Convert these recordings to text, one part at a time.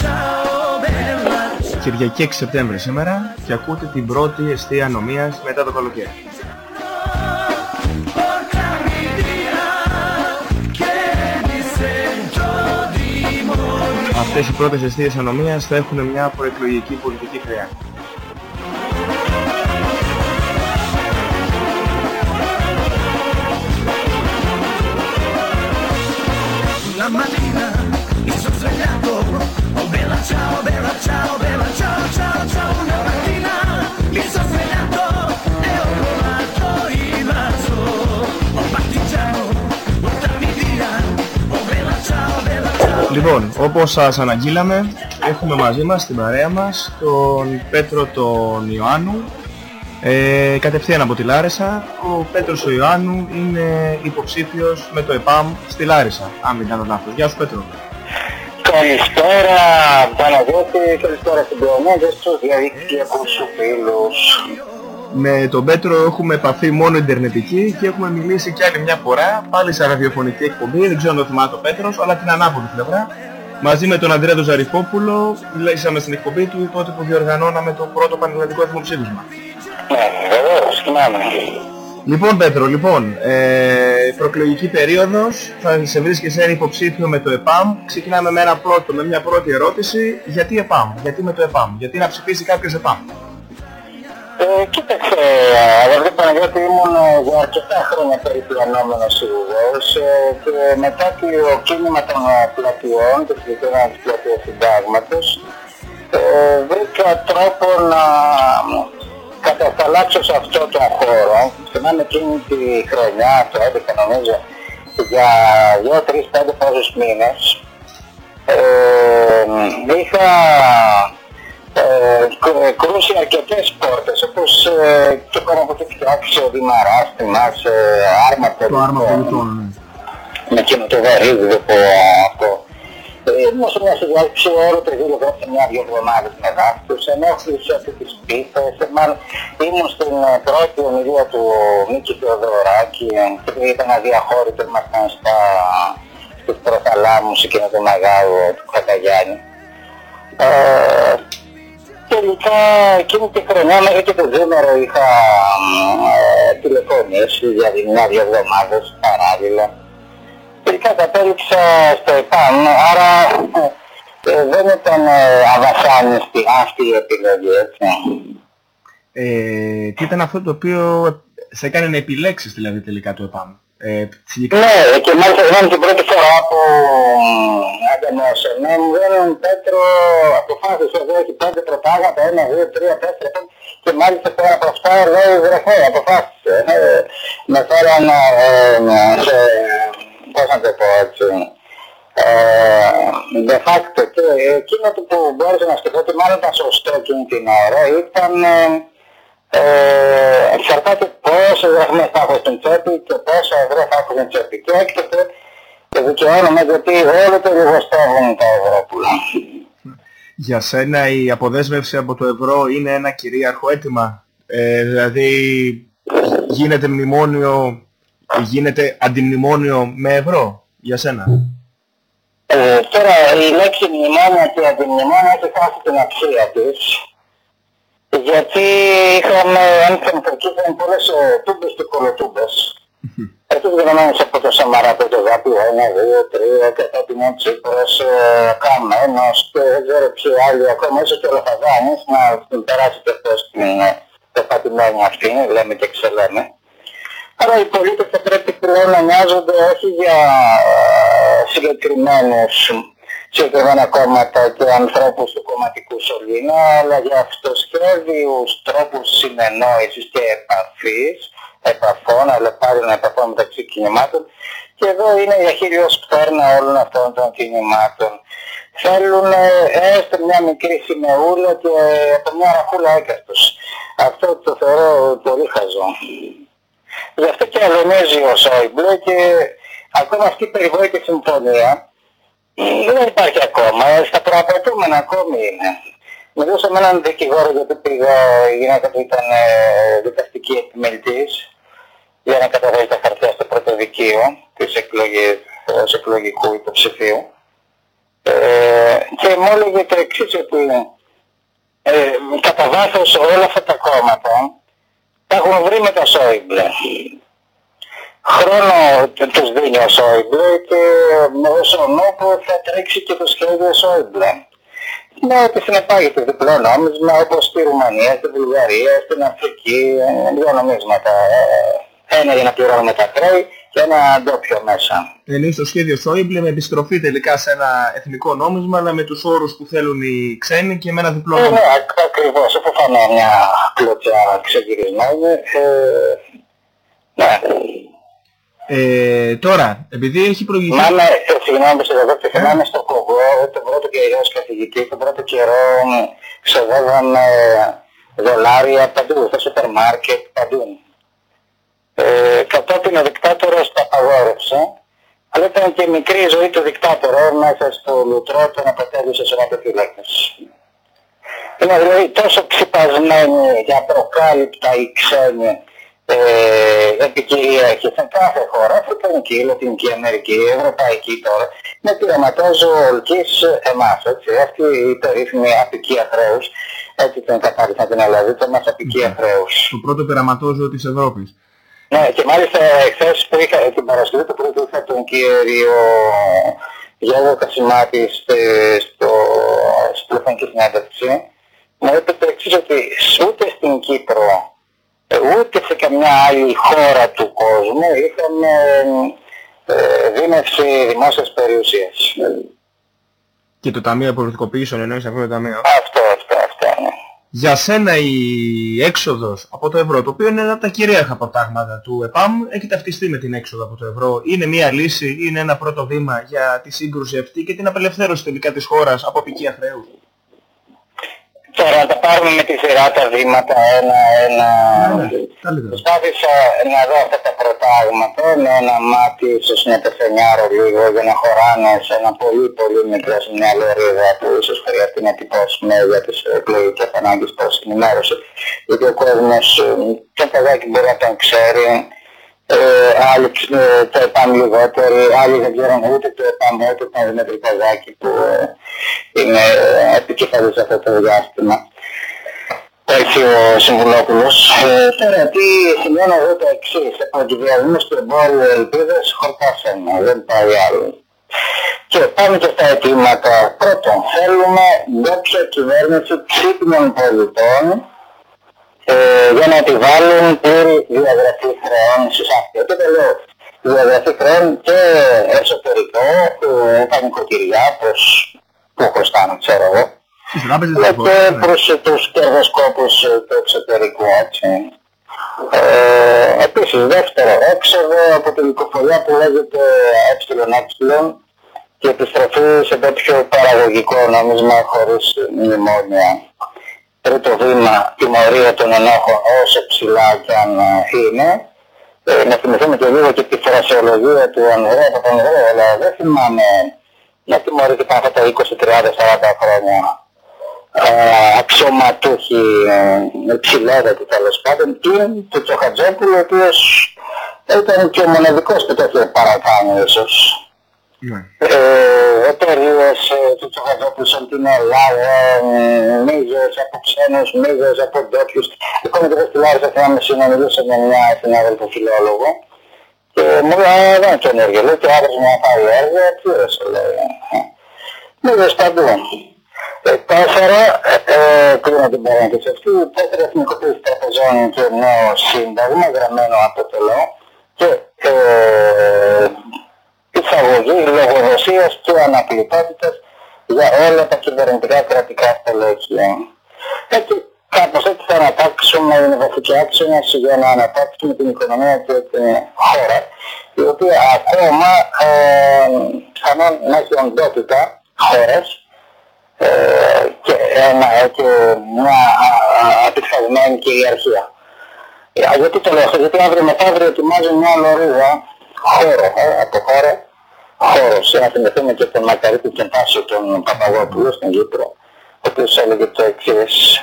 ciao, bella ciao. Κυριακή 6 Σεπτέμβρη σήμερα και ακούτε την πρώτη εστία ανομίας μετά το καλοκαίρι. Portami via, che mi sento di morire. Αυτές οι πρώτες εστίες ανομίας θα έχουν μια προεκλογική πολιτική χρειά. Λοιπόν, όπως σας αναγγείλαμε, έχουμε μαζί μας στην παρέα μας τον Πέτρο τον Ιωάννου, ε, κατευθείαν από τη Λάρισα. Ο Πέτρος ο Ιωάννου είναι υποψήφιος με το ΕΠΑΜ στη Λάρισα, αν μην κάνω λάθος. Γεια σου Πέτρο. Καλησπέρα Παναγιώτη, καλησπέρα στην Πλεονία και στους διαδικτυακούς σου φίλους. Με τον Πέτρο έχουμε επαφή μόνο ιντερνετική και έχουμε μιλήσει κι άλλη μια φορά, πάλι σε ραδιοφωνική εκπομπή, δεν ξέρω αν το θυμάται ο Πέτρος, αλλά την ανάποδη πλευρά. Μαζί με τον Ανδρέα τον Ζαριφόπουλο, μιλήσαμε στην εκπομπή του τότε που διοργανώναμε το πρώτο πανελλαδικό δημοψήφισμα. Ναι, βεβαίως, θυμάμαι. Λοιπόν Πέτρο, λοιπόν, ε, προεκλογική περίοδος, θα σε βρίσκεσαι ένα υποψήφιο με το ΕΠΑΜ. Ξεκινάμε με, ένα πρώτο, με μια πρώτη ερώτηση. Γιατί ΕΠΑΜ, γιατί με το ΕΠΑΜ, γιατί να ψηφίσει κάποιος ΕΠΑΜ; Ε, κοίταξε, αγαπητέ Παναγιώτη, ήμουν ε, για αρκετά χρόνια περιπλανόμενος Ιουδαίος ε, και μετά το κίνημα των ε, πλατιών, το συγκεκριμένα της πλατείας συντάγματος, ε, βρήκα τρόπο να μ, κατασταλάξω σε αυτό το χώρο. Θυμάμαι εκείνη τη χρονιά, το 11 νομίζω, για 2-3-5 πόσους μήνες, ε, είχα ε, κρού- κρούσει αρκετές πόρτες, όπως ε, το κόμμα που έχει φτιάξει ο Δημαράς, θυμάσαι, άρμα Το άρμα πολιτικών, πολιτών. ναι. με εκείνο το βαρύδι που αυτό. Ε, ήμουν σε μια συνδιάσκεψη όλο το γύρο εδώ σε μια-δυο εβδομάδες με δάσκους, ενόχλησε αυτή τις πίθες, ε, μάλλον ήμουν στην ε, πρώτη ομιλία του Μίκη Θεοδωράκη ε, και ήταν αδιαχώρητο, ήμασταν στα, στους προθαλάμους εκείνο το μεγάλο του Καταγιάννη. Ε, τελικά εκείνη τη χρονιά μέχρι και το δίμερο είχα ε, τηλεφωνήσει για μια-δυο εβδομάδες παράλληλα. Τελικά κατέληξα στο ΕΠΑΜ, άρα ε, ε, δεν ήταν ε, αβασάνιστη αυτή η επιλογή, έτσι. Ε, τι ήταν αυτό το οποίο σε έκανε να επιλέξεις δηλαδή τελικά το ΕΠΑΜ. Ε, συγκεκριμένα- Ναι, και μάλιστα θυμάμαι την πρώτη φορά που ανταμώσαμε, μου λένε Πέτρο, αποφάσισε εδώ έχει πέντε προτάγματα, ένα, δύο, τρία, τέσσερα, πέντε, και μάλιστα πέρα από αυτά λέει βρεχέ, αποφάσισε. Ε, με φέραν ε, σε, πώς να το πω έτσι, ε, de facto και εκείνο το που μπόρεσα να σκεφτώ ότι μάλλον ήταν σωστό εκείνη την ώρα ήταν ε, ε, εξαρτάται πόσες δραχμές θα έχω στην τσέπη και πόσα ευρώ θα έχω στην τσέπη. Και έκτοτε και δικαιώνομαι γιατί όλο το λιγοστεύουν τα ευρώ Για σένα η αποδέσμευση από το ευρώ είναι ένα κυρίαρχο αίτημα; Ε, δηλαδή γίνεται μνημόνιο, γίνεται αντιμνημόνιο με ευρώ για σένα; Ε, τώρα η λέξη μνημόνια και αντιμνημόνια έχει χάσει την αξία της γιατί είχαμε ένθεν που εκεί ήταν πολλές ε, τούμπες και κολοτούμπες. Αυτούς γνωμένους από το Σαμαρά το Δάπιο, ένα, δύο, τρία, και τότε είναι ο Τσίπρας, ε, Καμένος και δεν ξέρω ποιοι άλλοι ακόμα, ίσως και ο Λαφαδάνης να την περάσει και αυτός την ε, πεπατημένη αυτή, λέμε και ξελέμε. Άρα οι πολίτες θα πρέπει πλέον να νοιάζονται όχι για ε, συγκεκριμένους συγκεκριμένα κόμματα και ανθρώπους του κομματικού σωλήνα, αλλά για αυτοσχέδιους τρόπους συνεννόησης και επαφής επαφών, αλλεπάλληλων επαφών μεταξύ κινημάτων και εδώ είναι η αχύριος πτέρνα όλων αυτών των κινημάτων. Θέλουν έστω μια μικρή σημεούλα και από μια ραχούλα έκαστος. Αυτό το θεωρώ πολύ χαζό. Γι' αυτό και αλωνίζει ο Σόιμπλε και ακόμα αυτή η περιβόητη συμφωνία δεν υπάρχει ακόμα. Στα προαπαιτούμενα ακόμη είναι. Μιλούσα με έναν δικηγόρο γιατί πήγα, η γυναίκα του ήταν ε, δικαστική επιμελητής για να καταβάλει τα χαρτιά στο πρώτο δικείο της εκλογής, ως εκλογικού υποψηφίου. Ε, και μου έλεγε το εξής ότι ε, κατά βάθος όλα αυτά τα κόμματα τα έχουν βρει με τα Σόιμπλε. Χρόνο τους δίνει ο Σόιμπλε και με όσο νόπο θα τρέξει και το σχέδιο Σόιμπλε. Ναι, ότι συνεπάγεται διπλό νόμισμα όπως στη Ρουμανία, στη Βουλγαρία, στην Αφρική, ε, δύο νομίσματα. Ε, ένα για να πληρώνουμε τα χρέη και ένα ντόπιο μέσα. Είναι στο σχέδιο Σόιμπλε με επιστροφή τελικά σε ένα εθνικό νόμισμα αλλά με τους όρους που θέλουν οι ξένοι και με ένα διπλό Ε, νόμισμα. ναι, ακ- ακριβώς, αφού φάμε μια κλωτσιά ξεγυρισμένη. Ε, ναι. Ε, τώρα, επειδή έχει προηγηθεί... Θυμάμαι, ε, συγγνώμη που σε διακόπτω, θυμάμαι στο Κογκό, τον πρώτο καιρό ως καθηγητή, τον πρώτο καιρό μ, ξοδεύαμε δολάρια παντού, στο σούπερ μάρκετ, παντού. Ε, κατόπιν ο δικτάτορας τα απαγόρευσε, αλλά ήταν και μικρή η ζωή του δικτάτορα μέσα στο λουτρό τον απατέλειωσε σε ρατοφυλάκες. Είναι δηλαδή τόσο ξυπασμένοι και απροκάλυπτα οι ξένοι ε, επικυρίαρχοι σε κάθε χώρα, Αφρικανική, Λατινική Αμερική, Ευρωπαϊκή τώρα, με πειραματόζω ολκής εμάς, έτσι, αυτή η περίφημη απικία χρέους, έτσι την κατάρρισα την Ελλάδα, το μας απικία χρέους. Το πρώτο πειραματόζωο της Ευρώπης. Ναι, και μάλιστα εχθές που είχα την Παρασκευή το πρωί είχα τον κύριο Γιώργο Κασιμάτη στε- στο, στη τηλεφωνική συνέντευξη. Μου είπε το εξής ότι ούτε στην Κύπρο ε, ούτε σε καμιά άλλη χώρα του κόσμου είχαμε ε, δίμευση δημόσιας περιουσίας. Και το Ταμείο Απορροφητικοποιήσεων εννοείς αυτό το Ταμείο; Αυτό, αυτό, αυτό, ναι. Για σένα η έξοδος από το ευρώ, το οποίο είναι ένα από τα κυρίαρχα προτάγματα του ΕΠΑΜ, έχει ταυτιστεί με την έξοδο από το ευρώ. Είναι μια λύση, είναι ένα πρώτο βήμα για τη σύγκρουση αυτή και την απελευθέρωση τελικά της χώρας από απικία χρέους; Τώρα να τα πάρουμε με τη σειρά τα βήματα ένα-ένα. Ναι, καλύτερα. Προσπάθησα να δω αυτά τα προτάγματα με ένα μάτι ίσως να πεθενιάρω λίγο για να χωράνε σε ένα πολύ πολύ μικρό σε μια λωρίδα που ίσως χρειαστεί να τυπώσουμε για τις εκλογικές ανάγκες προς ενημέρωση. Γιατί ο κόσμος ε, το παιδάκι μπορεί να τον ξέρει, ε, άλλοι ε, το ΕΠΑΜ λιγότεροι, άλλοι δεν ξέρουν ούτε το ΕΠΑΜ ούτε τον Δημήτρη Καζάκη που ε, είναι ε, επικεφαλής αυτό το διάστημα. Έτσι ο Συμβουλόπουλος. Ε, τώρα τι σημαίνει εδώ το εξής. Από τη διαδρομή του εμπόριου ελπίδες χορτάσαμε. Δεν πάει άλλο. Και πάμε και στα αιτήματα. Πρώτον, θέλουμε ντόπια κυβέρνηση ξύπνων πολιτών ε, για να επιβάλλουν πλήρη διαγραφή χρεών στους αυτούς. Και το λέω διαγραφή χρεών και εσωτερικό, ε, τα νοικοκυριά, προς που χρωστάνε, ξέρω εγώ. Στις τράπεζες Αλλά δεν και χωράνε. προς τους κερδοσκόπους ε, του εξωτερικού, έτσι. Ε, επίσης, δεύτερο έξοδο από την οικοφορία που λέγεται ε και επιστροφή σε τέτοιο παραγωγικό νόμισμα χωρίς μνημόνια. Τρίτο βήμα, τιμωρία των ενόχων όσο ψηλά και αν ε, είναι. Ε, να θυμηθούμε και λίγο και τη φρασιολογία του Ανδρέα Παπανδρέου, αλλά δεν θυμάμαι να τιμωρείται πάνω από τα 20, 30, 40 χρόνια ε, αξιωματούχοι ε, υψηλόδετοι τέλος πάντων και του Τσοχατζόπουλου ο οποίος ήταν και ο μοναδικός που το είχε παρακάνει ίσως. Ναι. Ε, εταιρείες ε, του Τσοχατζόπουλου σαν την Ελλάδα, ε, μίζες από ξένους, μίζες από ντόπιους. Ακόμα και δεν στη Λάρισα θυμάμαι συνομιλούσα με μια συνάδελφο φιλόλογο και μου λέει «Α, δεν είναι καινούργιο, λέει και άδερς μου να πάει έργο, τι έδωσε λέει. Ε, Μίζες παντού. Ε, Τέσσερα, ε, ε, κλείνω την παρένθεση αυτή, τέσσερα εθνικοποίηση τραπεζών και νέο σύνταγμα γραμμένο από το ΛΟ και ε, εισαγωγή λογοδοσίας και αναπληκτότητας για όλα τα κυβερνητικά κρατικά στελέχη. Έτσι, κάπως έτσι θα αναπτύξουμε, είναι βασική άξονας για να αναπτύξουμε την οικονομία και την χώρα, η οποία ακόμα ε, πιθανόν να έχει οντότητα χώρας ε, και, ένα, και μια απεξαγμένη κυριαρχία. Ε, γιατί το λέω αυτό, γιατί αύριο μεθαύριο ετοιμάζει μια λωρίδα χώρο, ε, από χώρο, χώρος. Να θυμηθούμε και τον Μακαρίτης και Πάσο τον Παπαγόπουλο στην Κύπρο, ο οποίος έλεγε το εξής,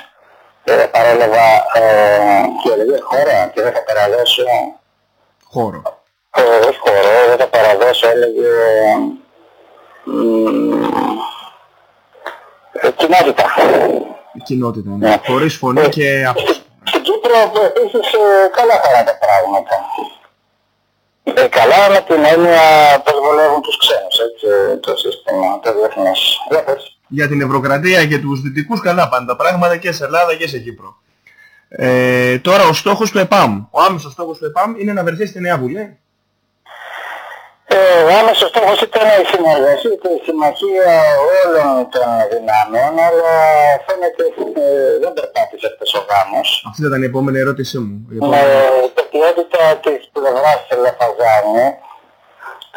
ε, παρέλαβα ε, και έλεγε χώρα και δεν θα παραδώσω Χώρο. ε, όχι χώρο, δεν θα παραδώσω έλεγε μ, ε, κοινότητα. Η κοινότητα, ναι. Ναι. Χωρίς φωνή και αυτός. Στην Κύπρο επίσης ε, καλά χαρά τα πράγματα. Ε, καλά με την έννοια πως βολεύουν τους ξένους, έτσι, το σύστημα, το διεθνές. Για πες. Για την Ευρωκρατία και τους δυτικούς καλά πάνε τα πράγματα και σε Ελλάδα και σε Κύπρο. Ε, τώρα ο στόχος του ΕΠΑΜ. Ο άμεσος στόχος του ΕΠΑΜ είναι να βρεθεί στη Νέα Βουλή. Ε, ο άμεσος στόχος ήταν η συνεργασία και η συμμαχία όλων των δυνάμεων, αλλά φαίνεται ε, δεν περπάτησε αυτός ο γάμος. Αυτή θα ήταν η επόμενη ερώτησή μου. Η Με επόμενη. την ποιότητα της πλευράς της Λαφαζάνη,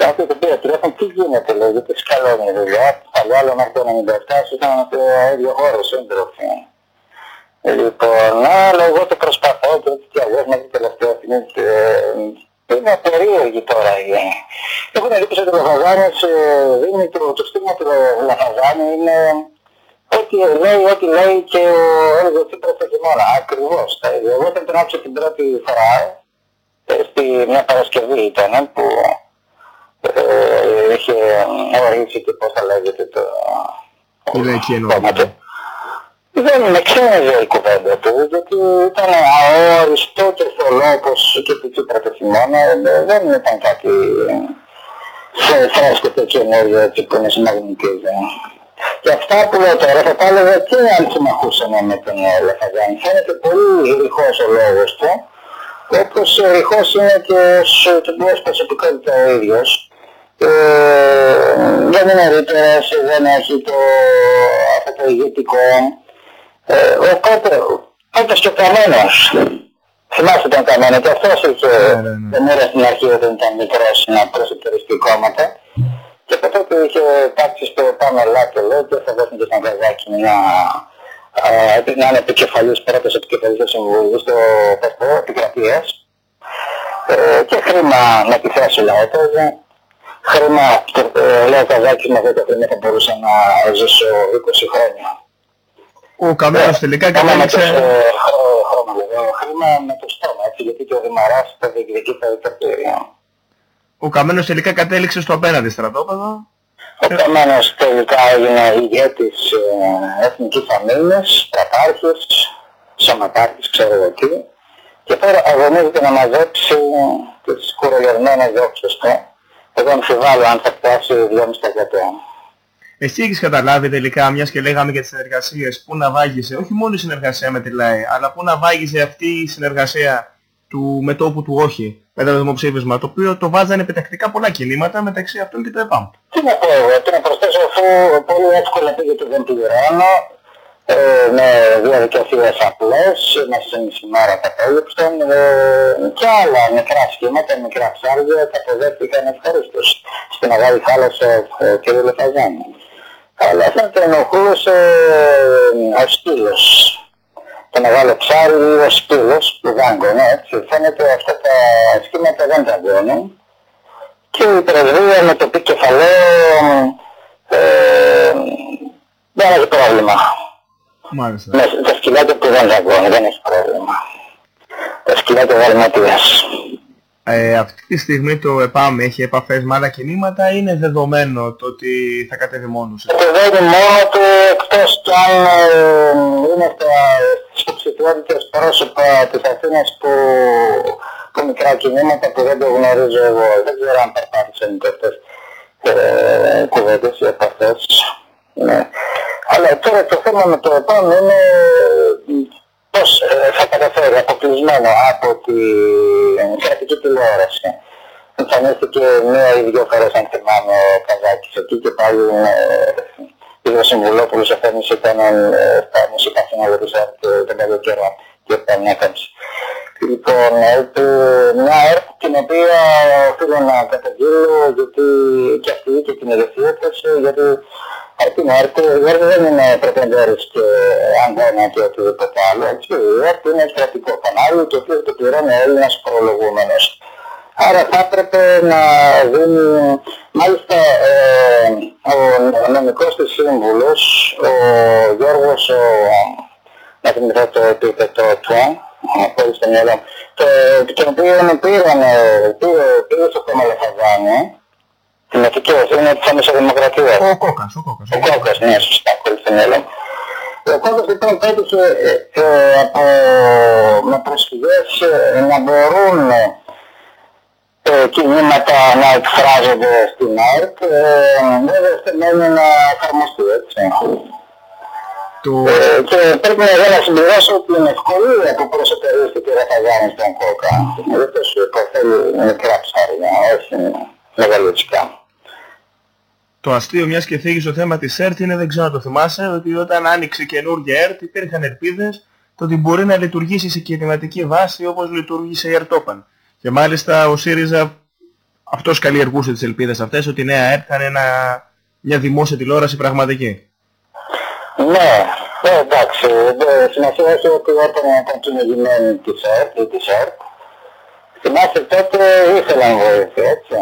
κάποιοι τον πήρε τηλέφωνο, τι γίνεται, λέει, γιατί σκαλώνει η δουλειά. Παλιά άλλο μέχρι το 97 ήταν το ίδιο χώρο, σύντροφοι. Ε, Λοιπόν, αλλά εγώ το προσπαθώ και έτσι κι αλλιώς μέχρι τελευταία στιγμή ε, είναι περίεργη τώρα η Έχω την εντύπωση ότι ο Λαφαζάνης ε, δίνει το, το στίγμα του Λαφαζάνη είναι Ό,τι λέει, ό,τι λέει και ο έργο Τσίπρας το χειμώνα. Ακριβώς. τα ίδια. Εγώ όταν τον άκουσα την πρώτη φορά, ε, στη μια Παρασκευή ήταν, που ε, είχε ορίσει και πώς θα λέγεται το Τι λέει εκεί εννοώ. Κόμμα του. Δεν με ξένιζε η κουβέντα του, γιατί ήταν αόριστο και θολό όπως και του Τσίπρα το χειμώνα, ε, δεν ήταν κάτι ε, φρέσκο και καινούριο έτσι που με συμμαγνητίζει. Και αυτά που λέω τώρα θα τα έλεγα και αν συμμαχούσαμε με τον Λεφαγάνη. Φαίνεται πολύ ρηχός ο λόγος του, όπως ρηχός είναι και ως την προσωπικότητα ο ίδιος. Ε, δεν είναι ρήτερος, δεν έχει το, αυτό το ηγετικό. Ε, οπότε, όπως και ο Καμένος. Θυμάστε τον Καμένο και αυτός είχε Ναι, ναι, ναι. τον μοίρα στην αρχή όταν ήταν μικρός να προσωπικοποιήσει κόμματα. Και από τότε είχε τάξει στο πάνω λάκκο λέω και θα δώσουν και στον Καζάκη μια ε, να είναι επικεφαλής, πρώτος επικεφαλής του Συμβουλίου στο ΠΕΣΠΟ, επικρατείας. Ε, και χρήμα να επιθέσει ο λαός τότε. Χρήμα, ε, λέει ο Καζάκης με 10 χρόνια θα μπορούσα να ζήσω 20 χρόνια. Ο Καμένος τελικά Χρήμα με το, κατέληξε... ε, χρο- χρόνο, λέω, χρήμα με το στόμα, έτσι, γιατί και ο Δημαράς θα διεκδικεί τα δικαστήρια. Ο Καμένος τελικά κατέληξε στο απέναντι στρατόπεδο. Ο Καμένος τελικά έγινε ηγέτης ε, εθνικής αμήνης, στρατάρχης, σωματάρχης, ξέρω εγώ τι. Και τώρα αγωνίζεται να μαζέψει τις κουρελευμένες δόξες του. Εγώ αμφιβάλλω αν θα φτάσει 2,5%. Εσύ έχεις καταλάβει τελικά, μιας και λέγαμε για τις συνεργασίες, πού να βάγισε, όχι μόνο η συνεργασία με τη ΛΑΕ, αλλά πού να βάγισε αυτή η συνεργασία του μετόπου του όχι μετά το δημοψήφισμα, το οποίο το βάζανε επιτακτικά πολλά κινήματα μεταξύ αυτών και το ΕΠΑΜ. Τι να πω εγώ, τι να προσθέσω αφού πολύ εύκολα πήγε το δεν πληρώνω, ε, με διαδικασίες απλές, μέσα σε μισή μέρα κατέληξαν ε, και άλλα μικρά σχήματα, μικρά ψάρια τα αποδέχτηκαν ευχαρίστως στη Μεγάλη Θάλασσα ε, κ. Λεφαζάνη. Αλλά αυτό το ενοχλούσε ε, ο σκύλος. Το μεγάλο ψάρι ή ο σκύλος που δάγκωνε, έτσι. Φαίνεται αυτά τα σχήματα δεν δαγκώνουν και η πρεσβεία με το πει κεφαλαίο ε, δεν έχει πρόβλημα. Μάλιστα. Με τα σκυλάκια που δεν δαγκώνει δεν έχει πρόβλημα. Τα σκυλάκια γαλματίας. Ε, αυτή τη στιγμή το ΕΠΑΜ έχει επαφές με άλλα κινήματα ή είναι δεδομένο το ότι θα κατέβει μόνος. του; Κατεβαίνει μόνο του εκτός κι αν ε, είναι στα στις υποψηφιότητες πρόσωπα της Αθήνας που, που μικρά κινήματα που δεν το γνωρίζω εγώ. Δεν ξέρω αν περπάτησαν και αυτές ε, κουβέντες ή επαφές. Ναι. Αλλά τώρα το θέμα με το επόμενο είναι ε, πώς ε, θα καταφέρει αποκλεισμένο από την κρατική τηλεόραση. Εμφανίστηκε μία ή δύο φορές αν θυμάμαι ο Καζάκης εκεί και πάλι ε, ο Συμβουλόπουλος εφέρνησε ήταν ε, τα μουσικά φινάλε της ΕΡΤ τον παλιό καιρό και όταν έκαψε. Λοιπόν, μια ΕΡΤ την οποία οφείλω να καταγγείλω γιατί και αυτή και την ηγεσία της, γιατί την ΕΡΤ, η ΕΡΤ δεν είναι πρετεντέρης και αγώνα και οτιδήποτε άλλο, έτσι. Η ΕΡΤ είναι κρατικό κανάλι και οποίο το πληρώνει ο Έλληνας προλογούμενος. Άρα θα έπρεπε να δίνει, μάλιστα ε, ο νομικός της σύμβουλος, ο Γιώργος, ο, να θυμηθώ το επίθετο του, χωρίς το μυαλό, τον οποίο πήραν, πήρε στο θέμα Λεφαζάνη, την εθική είναι της Αμεσοδημοκρατίας. Ο Κόκας, ο Κόκας. Ο Κόκας, ναι, σωστά, χωρίς το μυαλό. Ο Κόκας λοιπόν πέτυχε ε, ε, από, με προσφυγές ε, να μπορούν ε, κινήματα να εκφράζονται στην ΑΕΠ, ε, βέβαια στεμένει να εφαρμοστεί έτσι. Το... Ε, και πρέπει να, να συμπληρώσω την ευκολία που προσωπερίστηκε η Ραφαγάνη στον Κόκα. Δεν το σου υποφέλει μικρά ψάρια, όχι μεγαλωτικά. Το αστείο μιας και φύγει στο θέμα της ΕΡΤ είναι, δεν ξέρω να το θυμάσαι, ότι όταν άνοιξε καινούργια ΕΡΤ υπήρχαν ελπίδες το ότι μπορεί να λειτουργήσει σε κινηματική βάση όπως λειτουργήσε η ΕΡΤΟΠΑΝ. Και μάλιστα ο ΣΥΡΙΖΑ αυτός καλλιεργούσε τις ελπίδες αυτές ότι η νέα ΕΡΤ θα είναι ένα, μια δημόσια τηλεόραση πραγματική. Ναι, ε, εντάξει, ε, σημασία έχει ότι όταν ήταν κυνηγημένη της ΕΡΤ ή της ΕΡΤ, θυμάστε τότε ήθελαν βοήθεια, έτσι.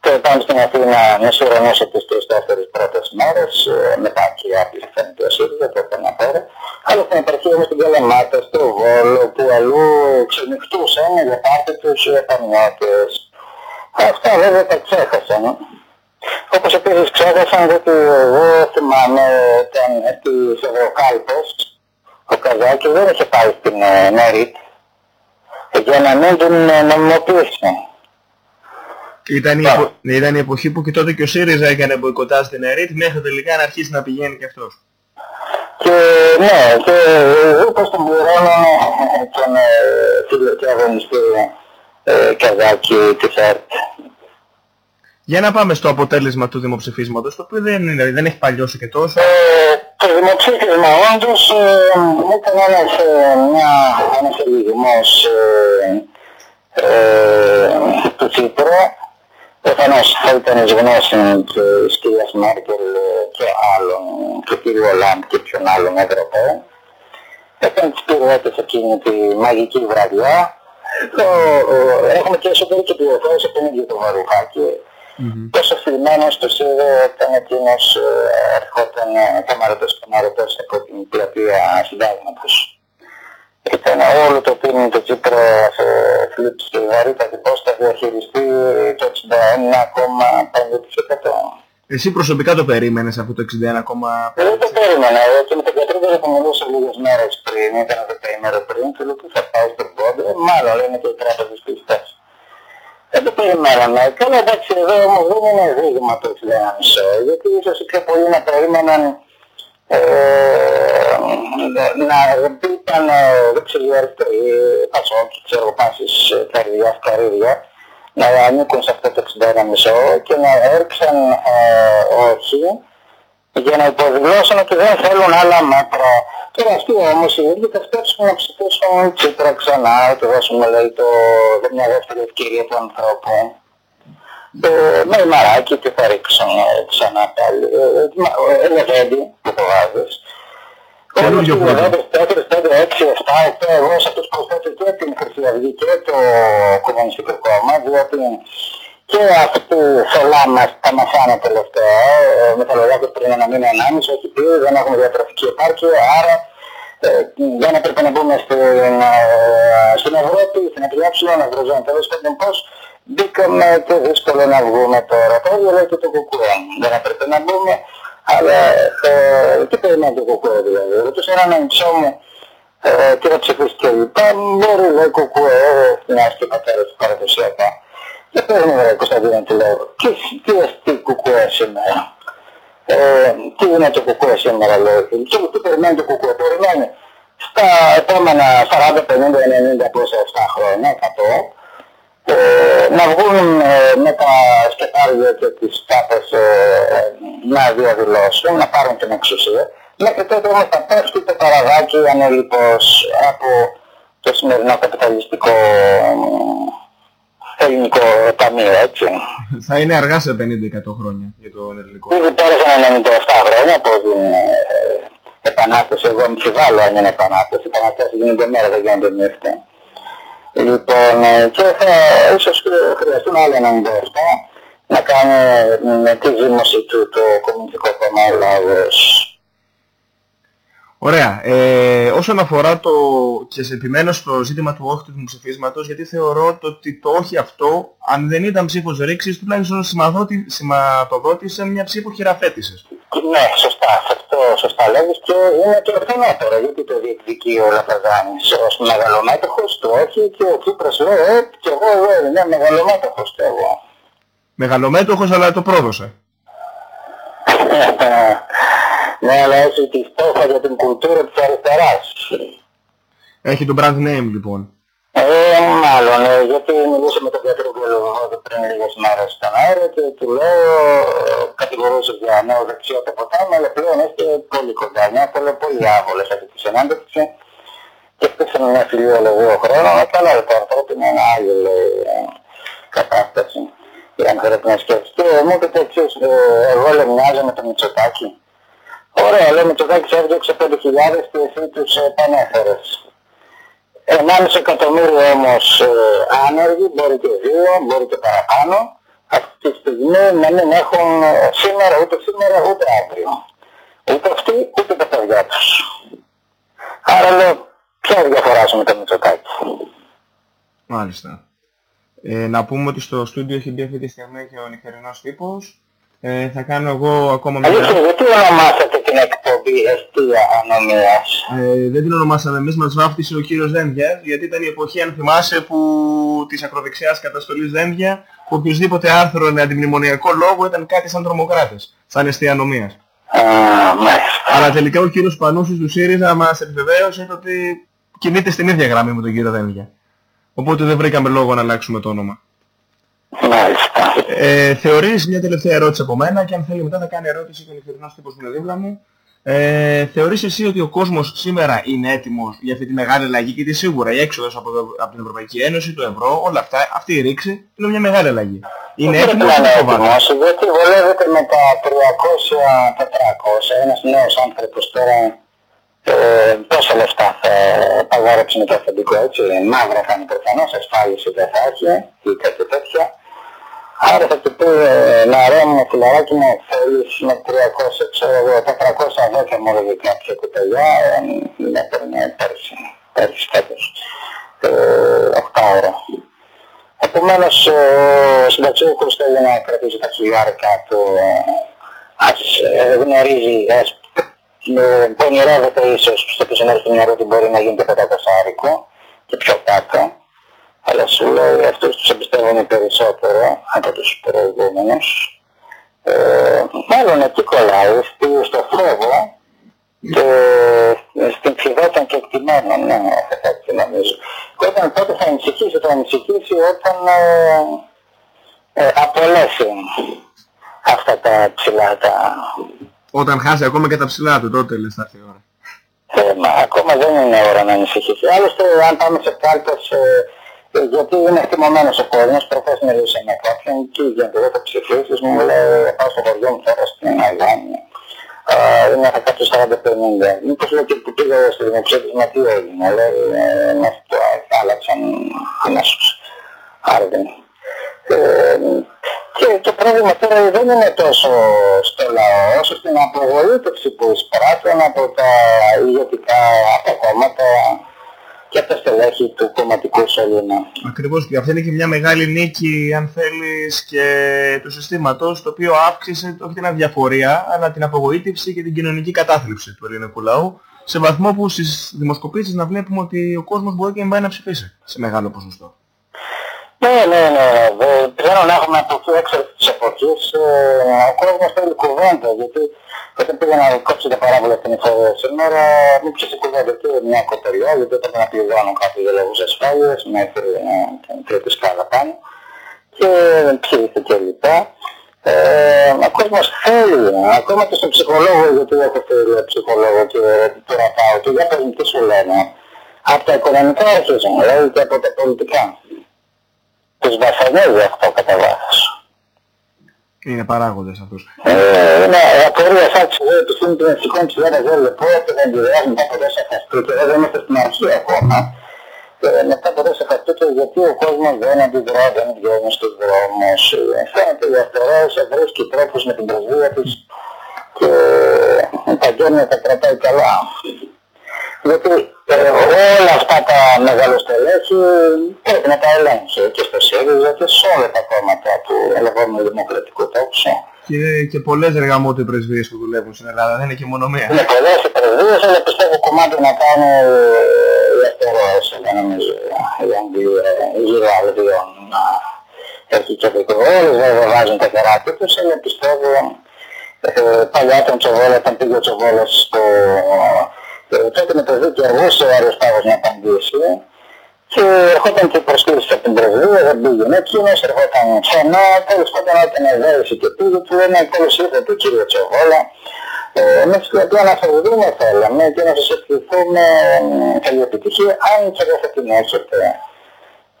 Και πάμε στην Αθήνα μεσουρανώσε τις τρεις-τέσσερις πρώτες μέρες, ε, μετά και άπλησε φαίνεται ο ΣΥΡΙΖΑ και από να πέρα. Αλλά στην επαρχή όμως στην Καλαμάτα, στο Βόλο, που αλλού ξενυχτούσαν για πάρτι τους επανιώτες. Αυτά βέβαια τα ξέχασαν. Όπως επίσης ξέχασαν ότι εγώ θυμάμαι όταν στις Ευρωκάλπες ο Καζάκης δεν είχε πάει στην ΜΕΡΙΤ για να μην την νομιμοποιήσει. Ήταν η, επο... ήταν η εποχή που και τότε και ο ΣΥΡΙΖΑ έκανε μποϊκοτάζ στην ΕΡΙΤ μέχρι τελικά να αρχίσει να πηγαίνει και αυτός. Και ναι, και όπως τον πληρώνω τον φίλο και αγωνιστή Καζάκη της ΕΡΤ. Για να πάμε στο αποτέλεσμα του δημοψηφίσματος, το οποίο δεν, είναι, δεν έχει παλιώσει και τόσο. Ε, το δημοψήφισμα όντως ε, ήταν ένας, ε, μια, ένας ελιγμός ε, ε, του Τσίπρου. Προφανώς θα ήταν εις γνώση της κυρίας Μέρκελ και άλλων, και κύριου Ολάντ και ποιον άλλων Ευρωπαίων. Ήταν τις πυρέτες εκείνη τη μαγική βραδιά. Το, έχουμε και εσωτερική πληροφόρηση από τον ίδιο το Βαρουφάκη Mm-hmm. Τόσο θλιμμένος το είδε όταν εκείνος ερχόταν καμαρωτός καμαρωτός από την πλατεία συντάγματος. Ήταν όλο το πίνι το Τσίπρο σε φλήψη και βαρύτατη πώς θα διαχειριστεί το 61,5%. Εσύ προσωπικά το περίμενες από το 61,5%. Δεν το περίμενα. Και με τον Κατρίδη που μιλούσε λίγες μέρες πριν, ήταν το ημέρα πριν, και λέω τι θα πάω στον πόντο; Μάλλον είναι και οι τράπεζες πιστές. Δεν το περιμέναμε. Καλά εντάξει εδώ όμως δεν είναι δείγμα το 61,5 γιατί ίσως οι πιο πολλοί να περίμεναν ε, να ήταν δεν ξέρω αριστεροί, πασόκοι, ξέρω πάσης καρδιά, καρύδια να ανήκουν σε αυτό το 61,5 και να έριξαν ε, όχι για να υποδηλώσουν ότι δεν θέλουν άλλα μέτρα. Και αυτοί όμως οι ίδιοι θα φτιάξουν να ψηφίσουν Τσίπρα ξανά, ότι δώσουμε λέει το, μια δεύτερη ευκαιρία του ανθρώπου. Ε, με μαράκι και θα ρίξουν ε, ξανά πάλι. Ε, Ελευθέντη που το βάζεις. Καινούργιο πρόγραμμα. 4, 5, 6, 7, 8, εγώ σε αυτούς προσθέτω και την Χρυσή Αυγή και το Κομμουνιστικό Κόμμα, διότι και αυτού θολά μας τα μαθάνε τελευταία, ε, με τα λογάκια πριν ένα μήνα ενάμιση, όχι πει, δεν έχουμε διατροφική επάρκεια, άρα ε, δεν έπρεπε να μπούμε στην, ε, στην Ευρώπη, στην Ευρώπη, να Ευρωζώνη, τέλος πάντων πώς μπήκαμε και δύσκολο να βγούμε τώρα. Το ίδιο λέει και το κουκουέ, δεν έπρεπε να μπούμε, αλλά ε, τι περιμένει το κουκουέ δηλαδή. Ρωτούσε έναν εμψό μου ε, τι θα ψηφίσει και λοιπά, μπορεί λέει κουκουέ, στην άσχη πατέρας του παραδοσιακά. Δεν παίρνει ρε Κωνσταντίνα τι λέω. Τι, τι εστί κουκουέ σήμερα; Ε, τι είναι το κουκουέ σήμερα λέω. Και τι περιμένει το κουκουέ; Περιμένει στα επόμενα 40, 50, 90 πόσα 7 χρόνια, 100, ε, να βγουν ε, με τα σκεφάρια και τις κάπες ε, να διαδηλώσουν, να πάρουν την εξουσία. Μέχρι τότε όμως θα πέφτει το παραδάκι ανέλειπος από το σημερινό καπιταλιστικό ελληνικό ταμείο, έτσι. Θα είναι αργά σε 50-100 χρόνια για το ελληνικό. Ήδη πέρασαν 97 χρόνια από την ε, επανάσταση, εγώ αμφιβάλλω αν είναι επανάσταση, επανάσταση γίνονται μέρα, δεν γίνονται νύχτα. Λοιπόν, ε, και θα ίσως χρειαστούν άλλο 97 να κάνει με τη ζήμωση του το Κομμουνιστικό Κόμμα Ελλάδος. Ωραία. Ε, όσον αφορά το... και σε επιμένω στο ζήτημα του όχι του δημοψηφίσματος, γιατί θεωρώ το ότι το όχι αυτό, αν δεν ήταν ψήφος ρήξης, τουλάχιστον σηματοδότησε μια ψήφο χειραφέτησης. Ναι, σωστά. Αυτό σωστά λέγεις και είναι το φθηνότερο, γιατί το διεκδικεί ο Λαπαδάνης ως μεγαλομέτωχος του όχι και ο Κύπρος λέει, ε, και εγώ εγώ είμαι μεγαλομέτωχος και εγώ. Μεγαλομέτωχος αλλά το πρόδωσε. Ναι, αλλά έχει τη στόχα για την κουλτούρα της αριστεράς. Έχει το brand name λοιπόν. Ε, μάλλον, ε, γιατί μιλούσα με τον Πέτρο Γκολοβόδο πριν λίγες μέρες στον αέρα και του λέω, κατηγορούσε για νέο δεξιό το ποτάμι, αλλά πλέον είστε πολύ κοντά. Νιώθω πολύ άβολες αυτή τη συνάντηση και χτίσαμε μια φιλία δύο χρόνων, καλά λοιπόν, πρέπει να είναι άλλη λέει, κατάσταση. Για να θέλετε να σκεφτεί, μου είπε το εξής, εγώ λεμιάζω με το Μητσοτάκι. Ωραία, λέμε το Δάκης έβγεξε 5.000 και εσύ τους επανέφερες. 1,5 εκατομμύριο όμως ε, άνεργοι, μπορεί και δύο, μπορεί και παραπάνω, αυτή τη στιγμή να μην έχουν ε, σήμερα, ούτε σήμερα, ούτε αύριο. Ούτε αυτοί, ούτε τα παιδιά τους. Άρα λέω, ποια διαφορά σου με το Μητσοτάκι. Μάλιστα. Ε, να πούμε ότι στο στούντιο έχει μπει αυτή τη στιγμή και ο νυχτερινός τύπος. Ε, θα κάνω εγώ ακόμα μια... Αλήθεια, γιατί ονομάσατε την εκπομπή Εστία Ανομίας. Ε, δεν την ονομάσαμε εμείς, μας βάφτισε ο κύριος Δένδια, γιατί ήταν η εποχή, αν θυμάσαι, που της ακροδεξιάς καταστολής Δένδια, που οποιοδήποτε άρθρο με αντιμνημονιακό λόγο ήταν κάτι σαν τρομοκράτες, σαν εστία ανομίας. Αλλά τελικά ο κύριος Πανούσης του ΣΥΡΙΖΑ μας επιβεβαίωσε ότι κινείται στην ίδια γραμμή με τον κύριο Δένδια. Οπότε δεν βρήκαμε λόγο να αλλάξουμε το όνομα. Μάλιστα. Ε, θεωρείς μια τελευταία ερώτηση από μένα και αν θέλει μετά θα κάνει ερώτηση και ο νυχτερινός τύπος που είναι δίπλα μου. Ε, θεωρείς εσύ ότι ο κόσμος σήμερα είναι έτοιμος για αυτή τη μεγάλη αλλαγή και τη σίγουρα η έξοδος από, από την Ευρωπαϊκή Ένωση, το ευρώ, όλα αυτά, αυτή η ρήξη είναι μια μεγάλη αλλαγή. Είναι Δεν έτοιμος είναι ή έτοιμος, φοβάται. γιατί βολεύεται με τα 300-400. Ένας νέος άνθρωπος τώρα ε, πόσα λεφτά θα παγάρεψει με το αφεντικό, έτσι. Μαύρα θα είναι προφανώς, ασφάλιση δεν θα έχει ή κάτι τέτοια. Άρα θα του πει, ε, Λαρέ μου, φιλαράκι μου, θέλεις με 300, ξέρω εγώ, 400 εδώ και μόνο για κάποια κουταλιά, ε, με έπαιρνε πέρσι, πέρσι φέτος, ε, 8 ώρα. Επομένως, ο συνταξιούχος θέλει να κρατήσει τα χιλιάρικα του, ε, ας ε, γνωρίζει, ας ε, πονηρεύεται ίσως στο πίσω μέρος του μυαλού ότι μπορεί να γίνει και 500 και πιο κάτω. Αλλά σου λέει αυτούς τους εμπιστεύομαι περισσότερο από τους προηγούμενους. Ε, μάλλον εκεί κολλάει, στη- στο φόβο και στην φιδό των κεκτημένων, ναι, έτσι νομίζω. Και όταν τότε θα ανησυχήσει, θα ανησυχήσει όταν ε, ε, απολέσει αυτά τα ψηλά τα Όταν χάσει ακόμα και τα ψηλά του, τότε λες θα έρθει η ώρα. Ε, μα ακόμα δεν είναι ώρα να ανησυχήσει. Άλλωστε, αν πάμε σε κάλπες, ε, ε, γιατί είναι θυμωμένος ο κόσμος, προχθές μιλούσα με κάποιον και για το θα ψηφίσεις, μου λέει, πάω στο χωριό μου τώρα στην Αλάνια. Ε, είναι από κάτω 40-50. Μήπως λέω και που πήγα στο δημοψήφισμα τι έγινε, λέει, ε, μας το άλλαξαν αμέσως. Άρα δεν είναι. Ε, και το πρόβλημα τώρα δεν είναι τόσο στο λαό, όσο στην απογοήτευση που εισπράττουν από τα ηγετικά αυτά κόμματα και από τα στελέχη του κομματικού σωλήνα. Ακριβώς και αυτή είναι και μια μεγάλη νίκη, αν θέλεις, και του συστήματος, το οποίο αύξησε όχι την αδιαφορία, αλλά την απογοήτευση και την κοινωνική κατάθλιψη του ελληνικού λαού, σε βαθμό που στις δημοσκοπήσεις να βλέπουμε ότι ο κόσμος μπορεί και να πάει να ψηφίσει σε μεγάλο ποσοστό. Ναι, ναι, ναι. Δε- καταλαβαίνω να έχουμε από εκεί έξω της εποχής, ε, ο κόσμος θέλει κουβέντα, γιατί όταν πήγα να κόψω τα παράβολα στην εφορία σήμερα, μου πιέσε κουβέντα και μια κοπελιά, γιατί έπρεπε να πληρώνω κάτι για λόγους ασφάλειας, μέχρι την τρίτη σκάλα πάνω, και ψήφισε και λοιπά. Ε, ο κόσμος θέλει, ακόμα και στον ψυχολόγο, γιατί έχω θέλει ψυχολόγο και του ρωτάω, και για πες μου τι σου λένε, από τα οικονομικά αρχίζουν, δηλαδή και από τα πολιτικά. Τους βασανίζει αυτό κατά βάθος. Είναι παράγοντες αυτούς. Ε, είναι απορία σαν ψηφία του φίλου των ευτυχών ψηφιάδες δεν λεπτό και δεν επηρεάζουν τα ποτέ σε χαστού και εδώ είμαστε στην αρχή ακόμα. Και μετά ποτέ σε χαστού και γιατί ο κόσμος δεν αντιδρά, δεν βγαίνει στους δρόμους. Ε, Φαίνεται η αυτερός βρίσκει τρόπους με την πρεσβεία της και τα γένεια τα κρατάει καλά. Γιατί ε, όλα αυτά τα μεγαλοστελέχη πρέπει να τα ελέγξει και στο ΣΥΡΙΖΑ και σε όλα τα κόμματα του λεγόμενου δημοκρατικού τόξου. Και, και πολλές εργαμότοι πρεσβείες που δουλεύουν στην Ελλάδα, δεν είναι και μόνο μία. Είναι πολλές οι πρεσβείες, αλλά πιστεύω κομμάτι να κάνει οι αστερόες, δεν νομίζω, η Αγγλία, η Γύρω Αλβιών, να έχει και δικό. Όλες βέβαια βάζουν τα κεράκια τους, αλλά πιστεύω ε, παλιά τον Τσοβόλα, όταν πήγε ο Τσοβόλας στο τότε με το δίκαιο αργούσε ο Άριος Πάγος να απαντήσει και ερχόταν και προσκλήσεις από την πρεσβεία, δεν πήγαινε εκείνος, ερχόταν ξανά, τέλος πάντων όταν εδέρεσε και πήγε του λένε καλώς ήρθατε κύριε Τσοβόλα. Ε, εμείς δηλαδή αναφερθούμε θέλαμε και να σας ευχηθούμε καλή επιτυχία, αν και δεν θα την έχετε.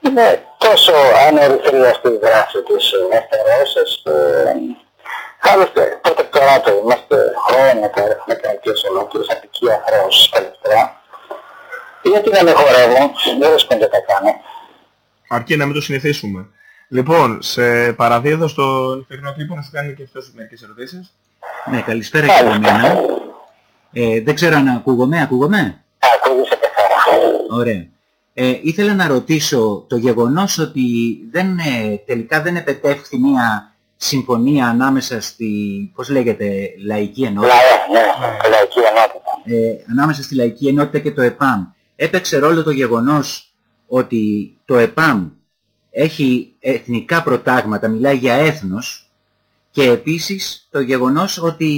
Είναι τόσο ανερυθρία στη δράση της δευτερώσης, Άλλωστε, προτεκτοράτο είμαστε χρόνια τώρα, έχουμε δεκαετίες ολόκληρες, αδικία χρέος τελευταία. Γιατί να με χορεύω, δεν βρίσκονται τα κάνω. Αρκεί να μην το συνηθίσουμε. Λοιπόν, σε παραδίδω στο νυχτερινό τύπο να σου κάνει και αυτός μερικές ερωτήσεις. Ναι, καλησπέρα και από μένα. Ε, δεν ξέρω αν ακούγομαι, ακούγομαι; Ακούγεσαι καθαρά. Ωραία. Ε, ήθελα να ρωτήσω το γεγονός ότι δεν, ε, τελικά δεν επετεύχθη μια συμφωνία ανάμεσα στη, πώς λέγεται, λαϊκή ενότητα; Ναι, ναι, λαϊκή ενότητα. Ε, ανάμεσα στη λαϊκή ενότητα και το ΕΠΑΜ. Έπαιξε ρόλο το γεγονός ότι το ΕΠΑΜ έχει εθνικά προτάγματα, μιλάει για έθνος και επίσης το γεγονός ότι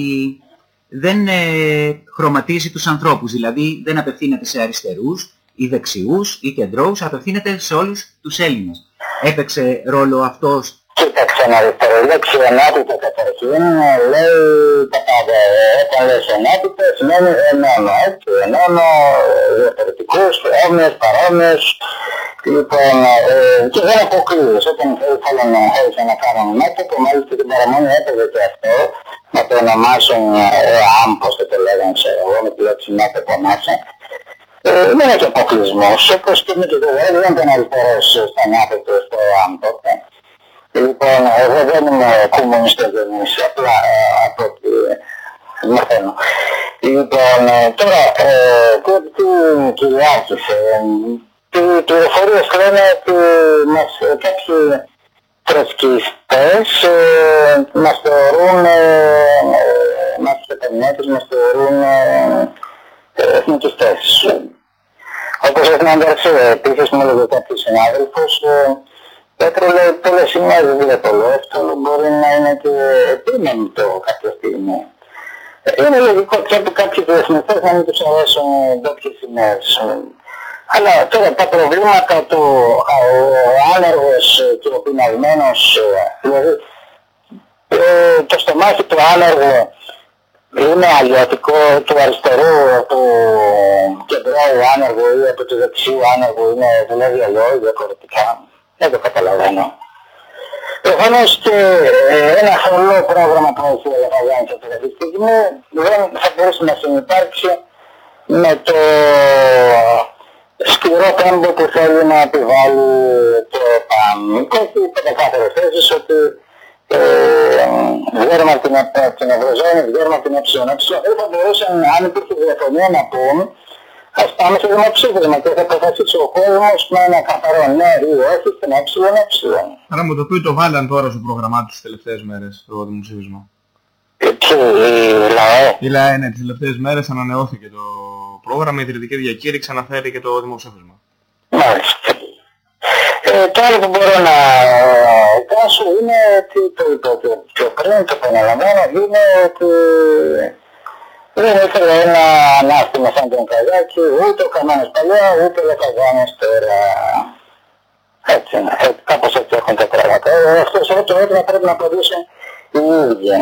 δεν ε, χρωματίζει τους ανθρώπους, δηλαδή δεν απευθύνεται σε αριστερούς ή δεξιούς ή κεντρώους, απευθύνεται σε όλους τους Έλληνες. Έπαιξε ρόλο αυτός Κοίταξε να δεις, η λέξη ενότητα καταρχήν λέει τα πάντα. Όταν λες ενότητα σημαίνει ενώνω, έτσι, ενώνω διαφορετικούς, όμοιες, παρόμοιες. Λοιπόν, ε, και δεν αποκλείεις. Όταν ήθελα να έρθει να κάνω μέτωπο, μάλιστα την παραμονή έπαιζε και αυτό, να το ονομάσουν ΕΑΜ, πώς το λέγανε, ξέρω εγώ, με τη λέξη μέτωπο μέσα. Ε, δεν έχει αποκλεισμός, όπως και με το δεν ήταν αριστερός στον άνθρωπο στο ΕΑΜ τότε. Λοιπόν, εγώ δεν είμαι κομμουνιστής, δεν είμαι απλά ε, από ό,τι μαθαίνω. Λοιπόν, ε, τώρα, ε, τι κυριάρχησε, οι πληροφορίες λένε ότι μας, κάποιοι τροσκιστές μας θεωρούν, μας επενέτες μας θεωρούν εθνικιστές. Όπως στην Ανταρσία, επίσης μου έλεγε κάποιος συνάδελφος, Πέτρο λέει πολλές σημαίες για το εύκολο, μπορεί να είναι και επίμενητο κάποια στιγμή. Είναι λογικό πια που κάποιοι διεθνιστές να μην τους αρέσουν τέτοιες σημαίες. Αλλά τώρα τα προβλήματα του ο άνεργος και ο πεινασμένος, δηλαδή ε, το στομάχι του άνεργου είναι αλλιωτικό του αριστερού, του κεντρώου άνεργου ή από του δεξιού άνεργου είναι δηλαδή αλλιώς διαφορετικά. Δεν το καταλαβαίνω. Προφανώς και ε, ένα χωρό πρόγραμμα που έχει ο Λαφαγάνης αυτή τη στιγμή δεν θα μπορούσε να συνεπάρξει με το σκληρό τέμπο που θέλει να επιβάλλει το ΠΑΜ. Και έχει ξεκάθαρες θέσεις ότι ε, βγαίνουμε την, την Ευρωζώνη, βγαίνουμε την ΕΕ. Δεν θα μπορούσαν, αν υπήρχε διαφωνία να πούν Ας πάμε σε δημοψήφισμα και θα αποφασίσει ο κόσμος με ένα καθαρό ναι ή όχι στην ΕΕ. Άρα μου το πει το βάλαν τώρα στο πρόγραμμά τους τις τελευταίες μέρες το δημοψήφισμα. Ε, τι, η ΛΑΕ. Η ΛΑΕ, ναι, τις τελευταίες μέρες ανανεώθηκε το πρόγραμμα, η ιδρυτική διακήρυξη αναφέρει και το δημοψήφισμα. Μάλιστα. Ε, το άλλο που μπορώ να κάνω είναι ότι το είπα πιο πριν, το επαναλαμβάνω, είναι ότι δεν ήθελα ένα ανάστημα σαν τον Καζάκη, ούτε ο Καμάνος παλιά, ούτε ο Καζάνος τώρα. Έτσι είναι, έτσι, κάπως έτσι έχουν τα πράγματα. Ε, αυτός εδώ το έτοιμα πρέπει να αποδείξουν οι ίδιοι.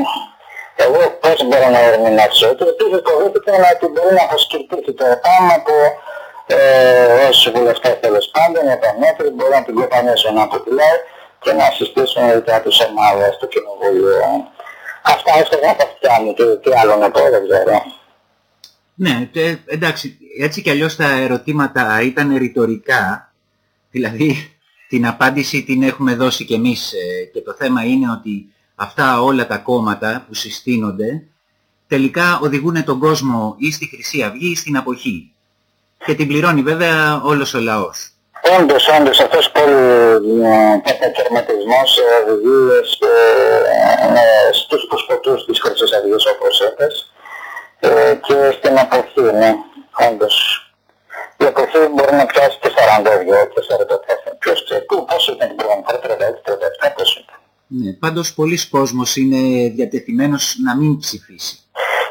Εγώ πώς μπορώ να ερμηνεύσω, ότι επίσης φοβήθηκα ότι μπορεί να αποσκυρτήσει το ΕΠΑΜ από ε, όσους βουλευτές τέλος πάντων, οι επανέτροι μπορεί να την κοπανίσουν από τη ΛΕΡ και να συστήσουν ειδικά τους ομάδες του Κοινοβουλίου. Αυτά έφταγα από αυτιά μου και τι άλλο να πω, δεν ξέρω. Ναι, τε, εντάξει, έτσι κι αλλιώς τα ερωτήματα ήταν ρητορικά, δηλαδή την απάντηση την έχουμε δώσει κι εμείς ε, και το θέμα είναι ότι αυτά όλα τα κόμματα που συστήνονται τελικά οδηγούν τον κόσμο ή στη Χρυσή Αυγή ή στην αποχή. Και την πληρώνει βέβαια όλος ο λαός. Όντως, όντως, αυτός πολύ κατακαιρματισμός οδηγεί στους κοσποτούς της Χρυσής Αυγής όπως έπες ε, και στην αποχή, ναι, όντως. Η αποχή μπορεί να πιάσει και 42 και 44, ποιος ξέρει, πώς ήταν την πρώτη φορά, 36, 37, πώς ήταν. Ναι, πάντως πολλοί κόσμος είναι διατεθειμένος να μην ψηφίσει.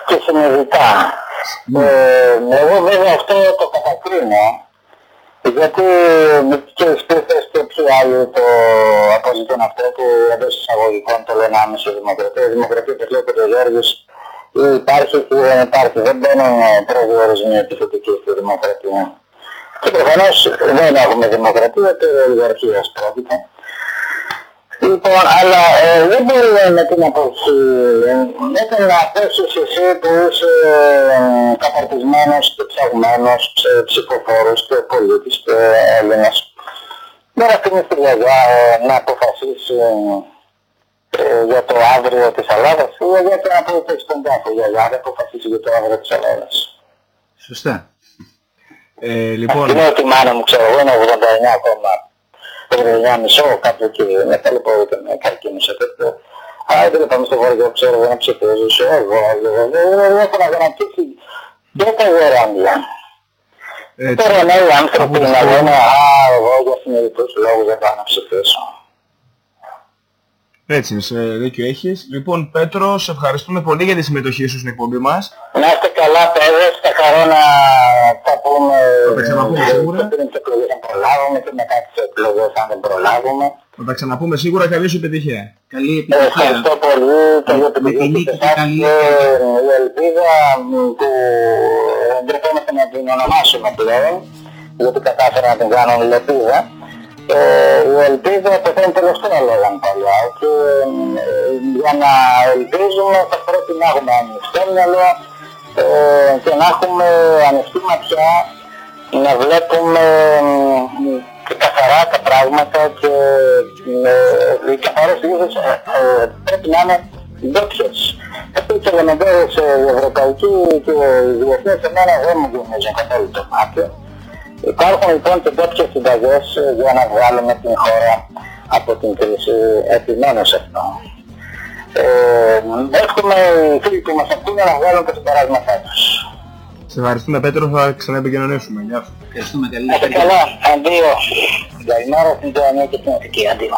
Και συνειδητά. Ναι. Ε, εγώ βέβαια αυτό το κατακρίνω, γιατί και οι σπίθες και ποιοι άλλοι το αποζητούν αυτό που εντός εισαγωγικών το λένε άμεσο δημοκρατία. Η δημοκρατία το λέει και το Γιώργος υπάρχει και δεν υπάρχει. Δεν μπαίνουν προδιορισμοί επιθετικοί στη δημοκρατία. Και προφανώς δεν έχουμε δημοκρατία και ολιγαρχία πρόκειται. Λοιπόν, αλλά ε, δεν μπορεί με την αποχή. Ήταν να θέσεις εσύ που είσαι ε, καταρτισμένος και ψαγμένος σε ψηφοφόρους και πολίτης και Έλληνας. Δεν αφήνεις τη γιαγιά ε, να αποφασίσει ε, για το αύριο της Ελλάδας ή για το αύριο της τον τάφο γιαγιά να αποφασίσει για το αύριο της Ελλάδας. Σωστά. Ε, λοιπόν, Είναι ότι η μάνα μου ξέρω εγώ είναι 89 ακόμα. 89 μισό κάποιο και μετά λοιπόν ήταν καρκίνος τέτοιο. Αλλά δεν πάμε στο χωριό, ξέρω εγώ να ψηφίζω, εγώ, δεν έχω να γραμματίσει και τα γεράντια. έτσι, Τώρα νέοι άνθρωποι να λένε «Α, εγώ για συνειδητούς λόγους δεν πάω να ψηφίσω». Έτσι είναι, σε δίκιο έχεις. Λοιπόν, Πέτρο, σε ευχαριστούμε πολύ για τη συμμετοχή σου στην εκπομπή μας. Να είστε καλά παιδες, θα χαρώ να τα πούμε Θα τα ξαναπούμε ε, σίγουρα. και πριν τις εκλογές αν προλάβουμε και μετά τις εκλογές αν δεν προλάβουμε. Θα τα ξαναπούμε σίγουρα. Καλή σου επιτυχία. Καλή Ε, επιτυχία. Ευχαριστώ πολύ και για την Με την τιμή νίκη και και εσάς καλή και η ελπίδα μ, που ντρεπόμαστε να την ονομάσουμε πλέον γιατί κατάφερα να την κάνω ελπίδα. Ε, η ελπίδα πεθαίνει τελευταία λέγαν παλιά και ε, για να ελπίζουμε θα πρέπει να έχουμε ανοιχτό μυαλό ε, και να έχουμε ανοιχτή ματιά να βλέπουμε μ, και καθαρά τα πράγματα και ε, οι καθαρές λύσεις ε, ε, πρέπει να είναι ντόπιες. Αυτοί οι ελεμεντέρες ε, οι ευρωπαϊκοί και οι διεθνείς εμένα δεν μου γεμίζουν καθόλου το μάτι. Υπάρχουν λοιπόν και τέτοιες συνταγές ε, για να βγάλουμε την χώρα από την κρίση. Επιμένω σε αυτό. Ε, εύχομαι οι φίλοι που μας ακούν να βγάλουν τα συμπεράσματά τους. Σε ευχαριστούμε, Πέτρο. Θα ξαναεπικοινωνήσουμε. Γεια σου. Ευχαριστούμε καλή Να είστε επιτυχία. καλά. Αντίο. Καλημέρα στην Τζοανία και στην Εθνική. Αντίο.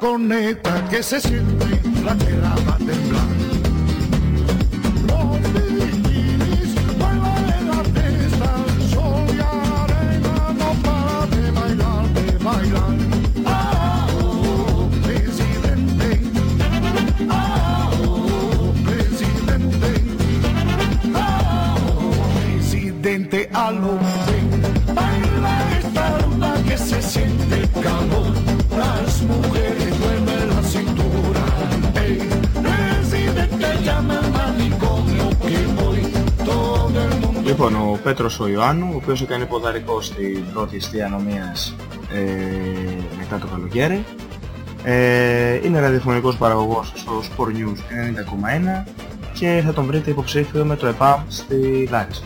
Corneta que se siente la tierra va a temblar. Los bikinis bailan en la pista, sol y arena no para de bailar, de bailar. Ah, oh, presidente. Ah, presidente. Ah, presidente, a Λοιπόν, ο Πέτρος ο Ιωάννου, ο οποίος έκανε ποδαρικό στην πρώτη εστία νομίας ε, μετά το καλοκαίρι. Ε, είναι ραδιοφωνικός παραγωγός στο Sport News 90,1 και θα τον βρείτε υποψήφιο με το ΕΠΑΜ στη Λάρισα.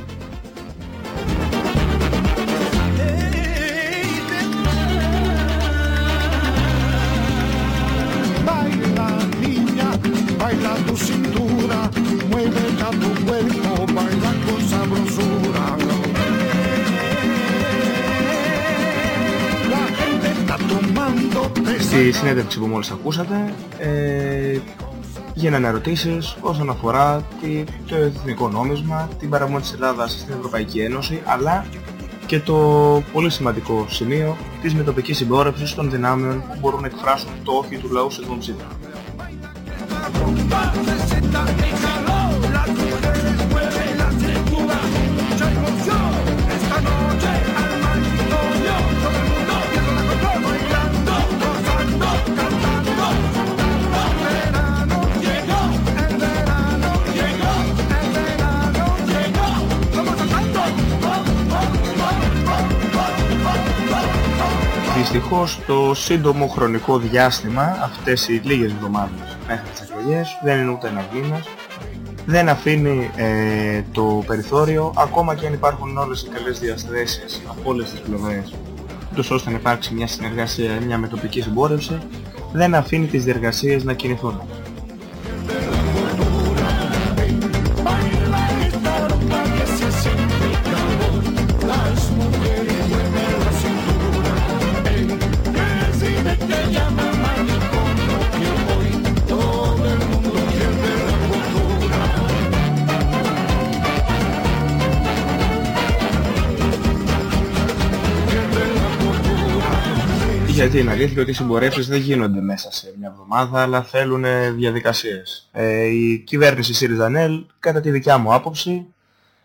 Στη συνέντευξη που μόλις ακούσατε ε, γίνανε ερωτήσεις όσον αφορά τη, το εθνικό νόμισμα, την παραμονή της Ελλάδας στην Ευρωπαϊκή Ένωση αλλά και το πολύ σημαντικό σημείο της μετοπικής συμπόρευσης των δυνάμεων που μπορούν να εκφράσουν το όχι του λαού σε δημοψήφισμα. Δυστυχώς το σύντομο χρονικό διάστημα, αυτές οι λίγες εβδομάδες μέχρι τις εκλογές, δεν είναι ούτε ένας μήνας, δεν αφήνει ε, το περιθώριο, ακόμα και αν υπάρχουν όλες οι καλές διαστρέσεις από όλες τις πλευρές, ούτως ώστε να υπάρξει μια συνεργασία, μια μετοπική συμπόρευση, δεν αφήνει τις διεργασίες να κινηθούν. Γιατί είναι αλήθεια ότι οι συμπορεύσεις δεν γίνονται μέσα σε μια εβδομάδα, αλλά θέλουν ε, διαδικασίες. Ε, η κυβέρνηση ΣΥΡΙΖΑΝΕΛ, κατά τη δικιά μου άποψη,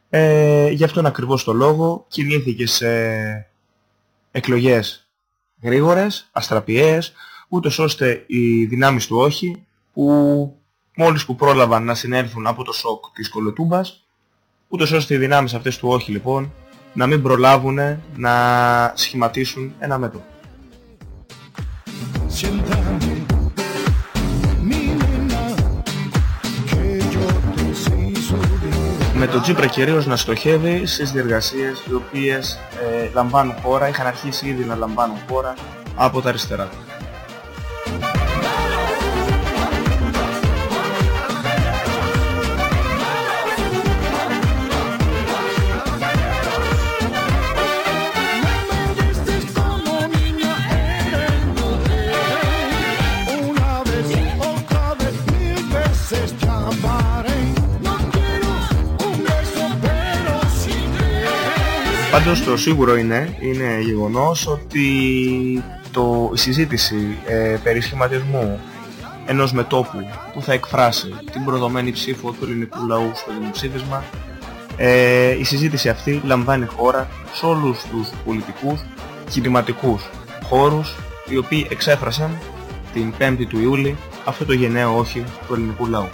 ε, γι' αυτόν ακριβώς το λόγο, κινήθηκε σε εκλογές γρήγορες, αστραπιαίες, ούτως ώστε οι δυνάμεις του όχι, που μόλις που πρόλαβαν να συνέλθουν από το σοκ της Κολοτούμπας, ούτως ώστε οι δυνάμεις αυτές του όχι λοιπόν, να μην προλάβουν να σχηματίσουν ένα μέτωπο. Με τον Τζίπρα κυρίως να στοχεύει στις διεργασίες οι οποίες ε, λαμβάνουν χώρα, είχαν αρχίσει ήδη να λαμβάνουν χώρα από τα αριστερά. Πάντως το σίγουρο είναι, είναι γεγονός ότι το, η συζήτηση ε, περί σχηματισμού ενός μετόπου που θα εκφράσει την προδομένη ψήφο του ελληνικού λαού στο δημοψήφισμα ε, η συζήτηση αυτή λαμβάνει χώρα σε όλους τους πολιτικούς κινηματικούς χώρους οι οποίοι εξέφρασαν την 5η του Ιούλη αυτό το γενναίο όχι του ελληνικού λαού.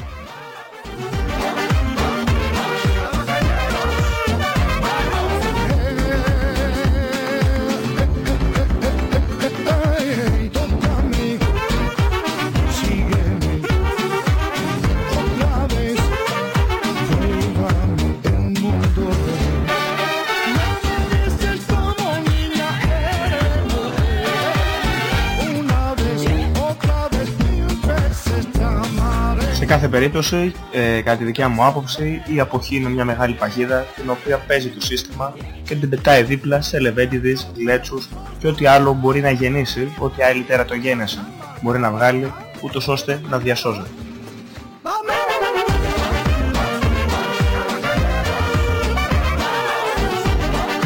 Κάθε περίπτωση, ε, κατά τη δικιά μου άποψη, η αποχή είναι μια μεγάλη παγίδα την οποία παίζει το σύστημα και την πετάει δίπλα σε λεβέντιδες, γλέτσους και ό,τι άλλο μπορεί να γεννήσει, ό,τι άλλη τερατογένεση μπορεί να βγάλει, ούτως ώστε να διασώζεται.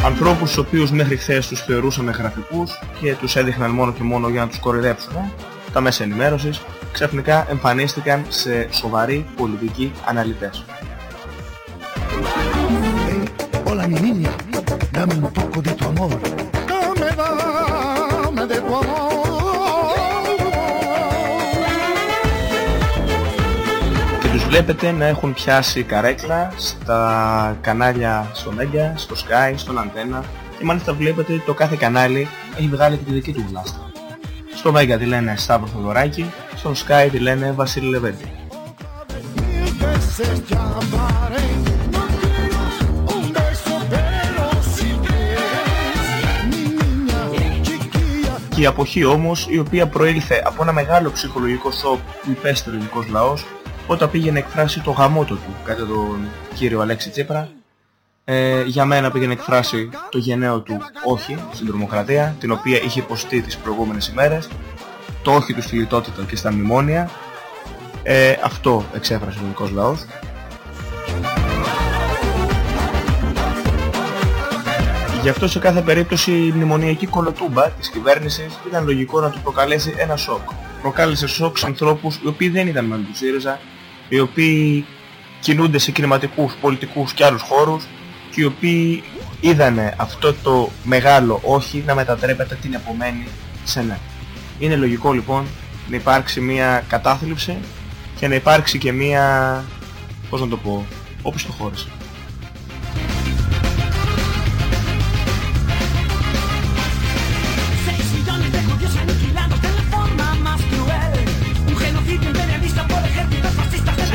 Ανθρώπους τους οποίους μέχρι χθες τους θεωρούσαμε γραφικούς και τους έδειχναν μόνο και μόνο για να τους κορυδέψουν, τα μέσα ενημέρωσης ξαφνικά εμφανίστηκαν σε σοβαροί πολιτικοί αναλυτές. Hola mi niña, dame un poco de tu amor. Dame, dame de tu amor. Και τους βλέπετε να έχουν πιάσει καρέκλα στα κανάλια στο Mega, στο Sky, στον Antenna, και μάλιστα βλέπετε ότι το κάθε κανάλι έχει βγάλει και τη δική του γλάστα. Στο Vega τη λένε Σταύρο Θοδωράκη, στον Sky τη λένε Βασίλη Λεβέντη. Και η αποχή όμως, η οποία προήλθε από ένα μεγάλο ψυχολογικό σοκ που υπέστερε ο ελληνικός λαός, όταν πήγε να εκφράσει το γαμότο του κατά τον κύριο Αλέξη Τσίπρα, ε, για μένα πήγε να εκφράσει το γενναίο του όχι στην τρομοκρατία, την οποία είχε υποστεί τις προηγούμενες ημέρες, το όχι του στη λιτότητα και στα μνημόνια. Ε, αυτό εξέφρασε ο ελληνικός λαός. Γι' αυτό σε κάθε περίπτωση η μνημονιακή κολοτούμπα της κυβέρνησης ήταν λογικό να του προκαλέσει ένα σοκ. Προκάλεσε σοκ σε ανθρώπους οι οποίοι δεν ήταν με του ΣΥΡΙΖΑ, οι οποίοι κινούνται σε κινηματικούς, πολιτικούς και άλλους χώρους και οι οποίοι είδανε αυτό το μεγάλο όχι να μετατρέπεται την επομένη σε ναι. Είναι λογικό λοιπόν να υπάρξει μια κατάθλιψη και να υπάρξει και μια, πώς να το πω, όπως το χώρισε.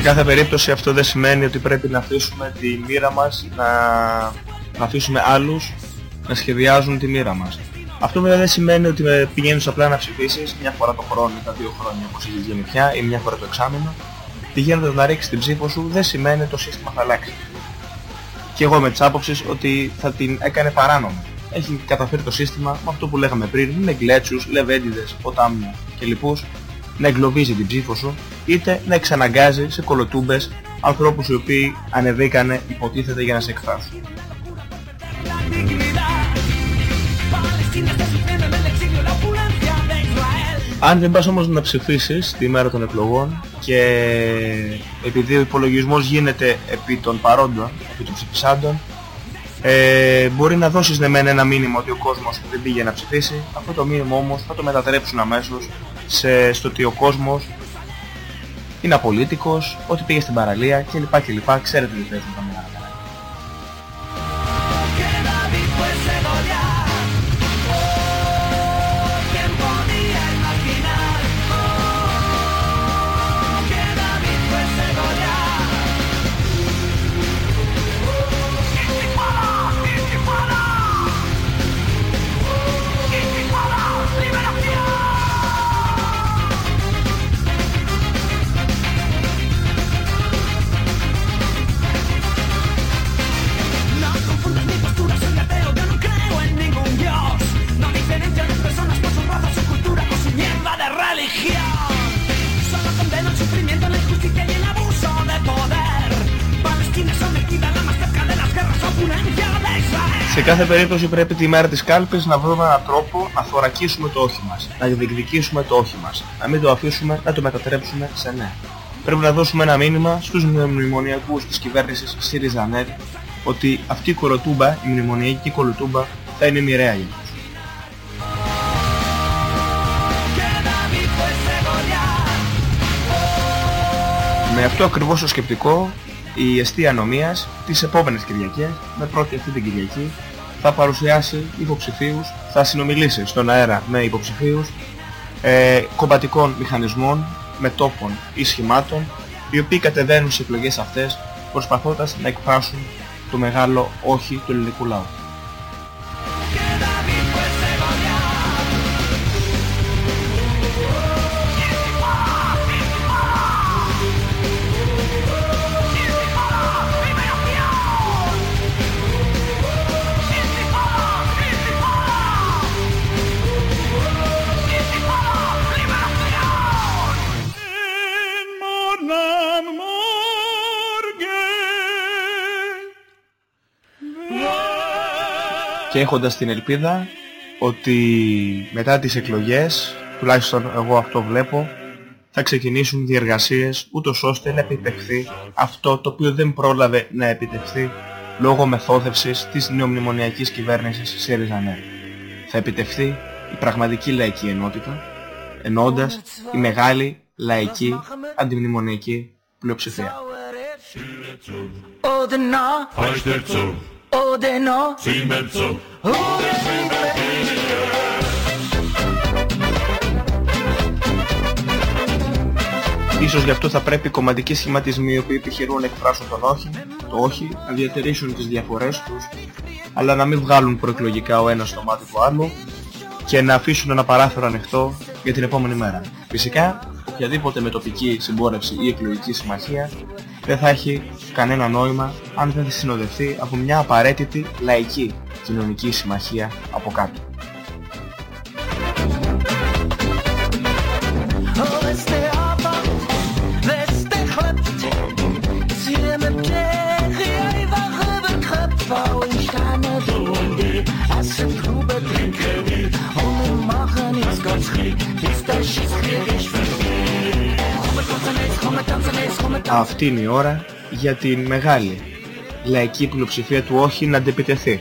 Κάθε περίπτωση αυτό δεν σημαίνει ότι πρέπει να αφήσουμε τη μοίρα μας, να, να αφήσουμε άλλους να σχεδιάζουν τη μοίρα μας. Αυτό βέβαια δεν σημαίνει ότι πηγαίνεις απλά να ψηφίσεις μια φορά το χρόνο ή τα δύο χρόνια όπως έχει γίνει πια ή μια φορά το εξάμεινο. Πηγαίνοντας να ρίξεις την ψήφο σου δεν σημαίνει ότι το σύστημα θα αλλάξει. Και εγώ με τις άποψεις ότι θα την έκανε παράνομη. Έχει καταφέρει το σύστημα με αυτό που λέγαμε πριν, με γκλέτσους, λεβέντιδες, ποτάμια και λοιπούς, να εγκλωβίζει την ψήφο σου, είτε να εξαναγκάζει σε κολοτούμπες ανθρώπους οι οποίοι ανεβήκανε υποτίθεται για να σε εκφράσουν. Αν δεν πας όμως να ψηφίσεις τη μέρα των εκλογών και επειδή ο υπολογισμός γίνεται επί των παρόντων, επί των ψηφισάντων, ε, μπορεί να δώσεις ναι μεν ένα μήνυμα ότι ο κόσμος δεν πήγε να ψηφίσει, αυτό το μήνυμα όμως θα το μετατρέψουν αμέσως σε, στο ότι ο κόσμος είναι απολύτικος, ότι πήγε στην παραλία κλπ. κλπ. Ξέρετε τι παίζουν τα Σε κάθε περίπτωση πρέπει τη μέρα της κάλπης να βρούμε έναν τρόπο να θωρακίσουμε το όχι μας, να διεκδικήσουμε το όχι μας, να μην το αφήσουμε, να το μετατρέψουμε σε ναι. Πρέπει να δώσουμε ένα μήνυμα στους μνημονιακούς της κυβέρνησης ΣΥΡΙΖΑ ΝΕΤ ότι αυτή η κοροτούμπα, η μνημονιακή κολοτούμπα θα είναι μοιραία για τους. Με αυτό ακριβώς το σκεπτικό η αιστεία ανομίας τις επόμενες Κυριακές, με πρώτη αυτή την Κυριακή, θα παρουσιάσει υποψηφίους, θα συνομιλήσει στον αέρα με υποψηφίους ε, κομματικών μηχανισμών, μετόπων ή σχημάτων, οι οποίοι κατεβαίνουν στις εκλογές αυτές προσπαθώντας να εκφράσουν το μεγάλο όχι του ελληνικού λαού. Και έχοντας την ελπίδα ότι μετά τις εκλογές, τουλάχιστον εγώ αυτό βλέπω, θα ξεκινήσουν διεργασίες ούτως ώστε να επιτευχθεί αυτό το οποίο δεν πρόλαβε να επιτευχθεί λόγω μεθόδευσης της νεομνημονιακής κυβέρνησης ΣΥΡΙΖΑ ΝΕ. Θα επιτευχθεί η πραγματική λαϊκή ενότητα, ενώντας η μεγάλη λαϊκή αντιμνημονιακή πλειοψηφία. Odeno. Siemezzo. Ίσως γι' αυτό θα πρέπει οι κομματικοί σχηματισμοί οι οποίοι επιχειρούν να εκφράσουν τον όχι, το όχι, να διατηρήσουν τις διαφορές τους, αλλά να μην βγάλουν προεκλογικά ο ένας στο μάτι του άλλου και να αφήσουν ένα παράθυρο ανοιχτό για την επόμενη μέρα. Φυσικά, οποιαδήποτε μετοπική συμπόρευση ή εκλογική συμμαχία δεν θα έχει κανένα νόημα αν δεν συνοδευτεί από μια απαραίτητη λαϊκή κοινωνική συμμαχία από κάτω. Αυτή είναι η ώρα για την μεγάλη λαϊκή πλειοψηφία του όχι να αντεπιτεθεί,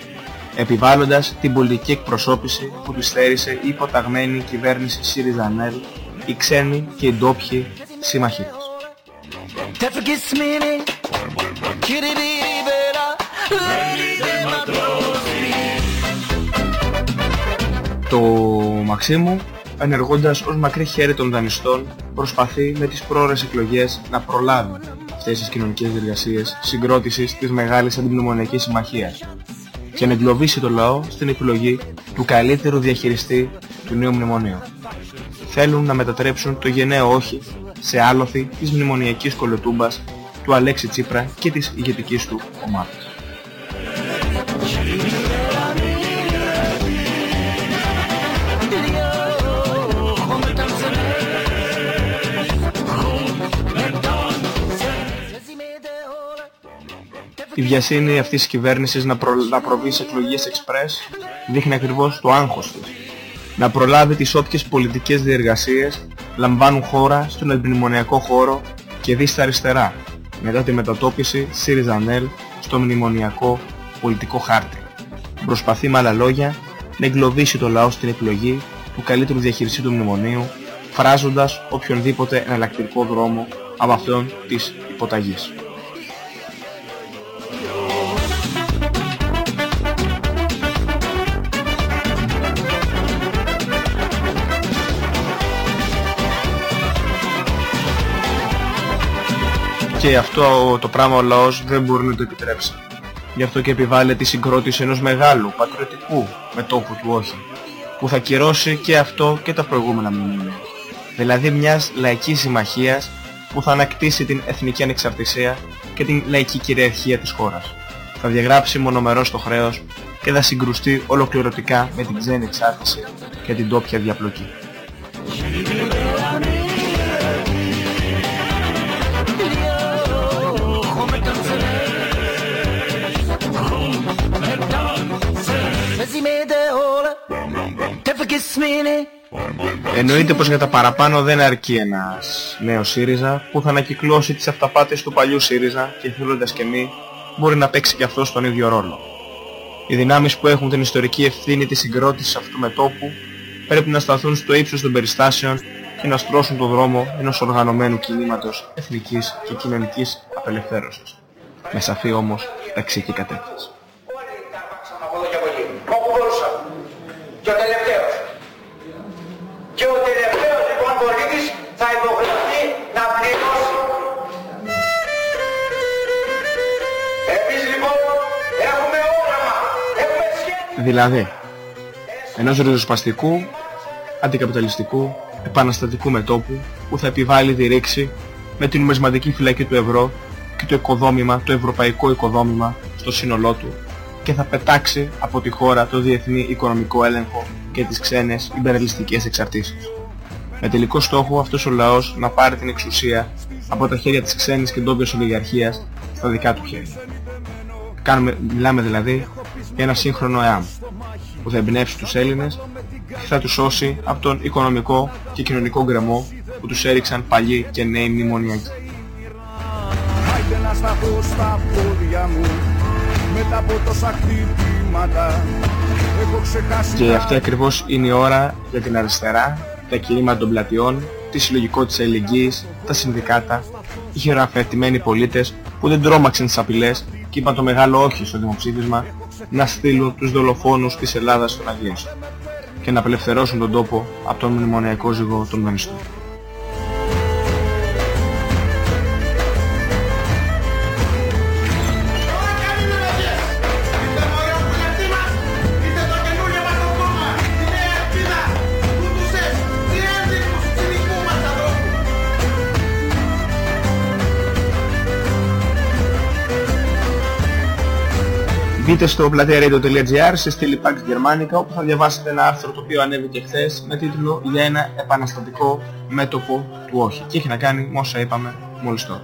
επιβάλλοντας την πολιτική εκπροσώπηση που της θέρισε η υποταγμένη κυβέρνηση ΣΥΡΙΖΑ-ΝΕΛ, οι ξένοι και οι ντόπιοι σύμμαχοί της. Der vergisst mich nicht. Kiribiribera, Lady de Matrosi. Το Μαξίμου, ενεργώντας ως μακρύ χέρι των δανειστών, προσπαθεί με τις πρόορες εκλογές να προλάβει αυτές τις κοινωνικές διεργασίες συγκρότησης της μεγάλης αντιμνημονιακής συμμαχίας και να εγκλωβίσει το λαό στην επιλογή του καλύτερου διαχειριστή του νέου μνημονίου. Θέλουν να μετατρέψουν το γενναίο όχι σε άλοθη της μνημονιακής κολοτούμπας του Αλέξη Τσίπρα και της ηγετικής του ομάδας. Η βιασύνη αυτής της κυβέρνησης να, προ... να προβεί σε εκλογές εξπρές δείχνει ακριβώς το άγχος της. Να προλάβει τις όποιες πολιτικές διεργασίες λαμβάνουν χώρα στον επιμνημονιακό χώρο και δει στα αριστερά μετά τη μετατόπιση ΣΥΡΙΖΑ-ΝΕΛ στο μνημονιακό πολιτικό χάρτη. Προσπαθεί με άλλα λόγια να εγκλωβίσει το λαό στην επιλογή του καλύτερου διαχειριστή του μνημονίου φράζοντας οποιονδήποτε εναλλακτικό δρόμο από αυτόν της υποταγής. Και αυτό το πράγμα ο λαός δεν μπορεί να το επιτρέψει. Γι' αυτό και επιβάλλει τη συγκρότηση ενός μεγάλου, πατριωτικού μετώπου του όχι, που θα κυρώσει και αυτό και τα προηγούμενα μνημεία. Δηλαδή μιας λαϊκής συμμαχίας που θα ανακτήσει την εθνική ανεξαρτησία και την λαϊκή κυριαρχία της χώρας. Θα διαγράψει μονομερώς το χρέος και θα συγκρουστεί ολοκληρωτικά με την ξένη εξάρτηση και την τόπια διαπλοκή. Εννοείται πως για τα παραπάνω δεν αρκεί ένας νέος ΣΥΡΙΖΑ που θα ανακυκλώσει τις αυταπάτες του παλιού ΣΥΡΙΖΑ και θέλοντας και μη μπορεί να παίξει και αυτός τον ίδιο ρόλο. Οι δυνάμεις που έχουν την ιστορική ευθύνη της συγκρότησης αυτού μετώπου πρέπει να σταθούν στο ύψος των περιστάσεων και να στρώσουν το δρόμο ενός οργανωμένου κινήματος εθνικής και κοινωνικής απελευθέρωσης. Με σαφή όμως ταξική κατεύθυνση. Δηλαδή, ενός ριζοσπαστικού, αντικαπιταλιστικού, επαναστατικού μετώπου που θα επιβάλλει τη ρήξη με την νομισματική φυλακή του ευρώ και το οικοδόμημα, το ευρωπαϊκό οικοδόμημα στο σύνολό του και θα πετάξει από τη χώρα το διεθνή οικονομικό έλεγχο και τις ξένες υπερελιστικές εξαρτήσεις. Με τελικό στόχο αυτός ο λαός να πάρει την εξουσία από τα χέρια της ξένης και ντόπιας ολιγαρχίας στα δικά του χέρια. Κάνουμε, μιλάμε δηλαδή για ένα σύγχρονο ΕΑΜ που θα εμπνεύσει τους Έλληνες και θα τους σώσει από τον οικονομικό και κοινωνικό γκρεμό που τους έριξαν παλιοί και νέοι μνημονιακοί. Άιντε να σταθώ στα πόδια μου μετά από τόσα χτυπήματα Έχω ξεχάσει Και αυτή ακριβώς είναι η ώρα για την αριστερά, τα κινήματα των πλατιών, τη συλλογικότητα ελληνικής, τα συνδικάτα, οι χειροαφετημένοι πολίτες που δεν τρόμαξαν τις απειλές και είπαν το μεγάλο όχι στο δημοψήφισμα να στείλουν τους δολοφόνους της Ελλάδας στον Αγίασο και να απελευθερώσουν τον τόπο από τον μνημονιακό ζυγό των Βενιστών. Μπείτε στο πλατεία σε στήλη Pax Germanica όπου θα διαβάσετε ένα άρθρο το οποίο ανέβηκε χθες με τίτλο «Για ένα επαναστατικό μέτωπο του όχι» και έχει να κάνει με όσα είπαμε μόλις τώρα.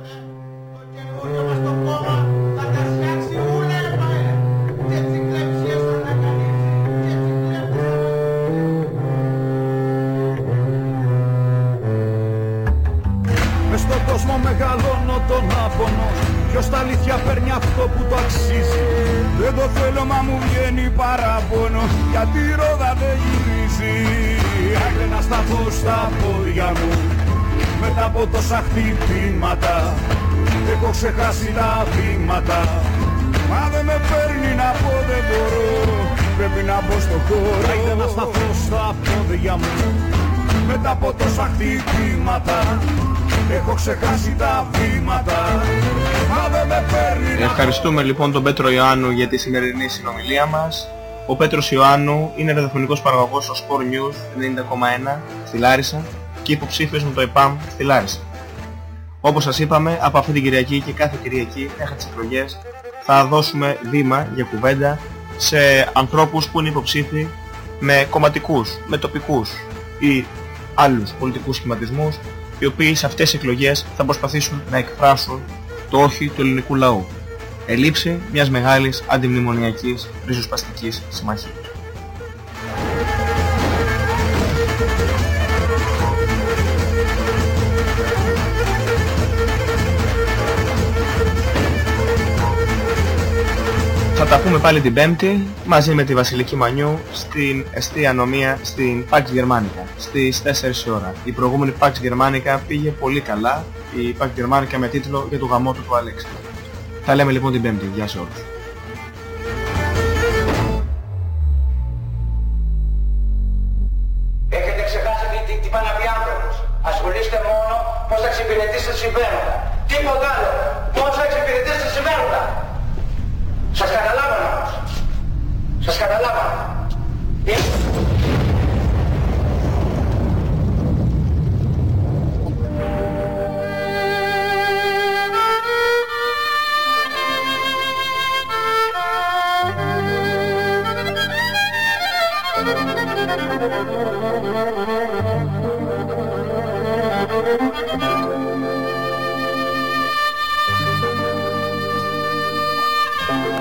Από τόσα χτυπήματα. Έχω ξεχάσει τα βήματα. Μα δεν με παίρνει να πω δεν μπορώ. Πρέπει να μπω στο χώρο. Άγρε να σταθώ στα πόδια μου. Μετά από τόσα χτυπήματα. Έχω ξεχάσει τα βήματα. Μα δεν με παίρνει Ευχαριστούμε λοιπόν τον Πέτρο Ιωάννου για τη σημερινή συνομιλία μας. Ο Πέτρος Ιωάννου είναι ραδιοφωνικός παραγωγός στο Sport News 90,1 στη Λάρισα και υποψήφιος με το ΕΠΑΜ στη Λάρισα. Όπως σας είπαμε, από αυτή την Κυριακή και κάθε Κυριακή μέχρι τις εκλογές θα δώσουμε βήμα για κουβέντα σε ανθρώπους που είναι υποψήφοι με κομματικούς, με τοπικούς ή άλλους πολιτικούς σχηματισμούς οι οποίοι σε αυτές τις εκλογές θα προσπαθήσουν να εκφράσουν το όχι του ελληνικού λαού. Ελήψη μιας μεγάλης αντιμνημονιακής ριζοσπαστικής συμμαχίας. Τα πούμε πάλι την Πέμπτη μαζί με τη Βασιλική Μανιού στην εστία νομία στην Pax Germanica στις 4 ώρα. Η προηγούμενη Pax Germanica πήγε πολύ καλά. Η Pax Germanica με τίτλο για το γαμό του του Αλέξη. Τα λέμε λοιπόν την Πέμπτη. Γεια σε όλους. Έχετε ξεχάσει τι, τι, τι πάνε να πει άνθρωπος. Ασχολείστε μόνο πώς θα εξυπηρετήσετε συμφέροντα. Τίποτα άλλο. Πώς θα εξυπηρετήσετε συμφέροντα. Σας καταλάβανα όμως. Cascaralaba. Bien.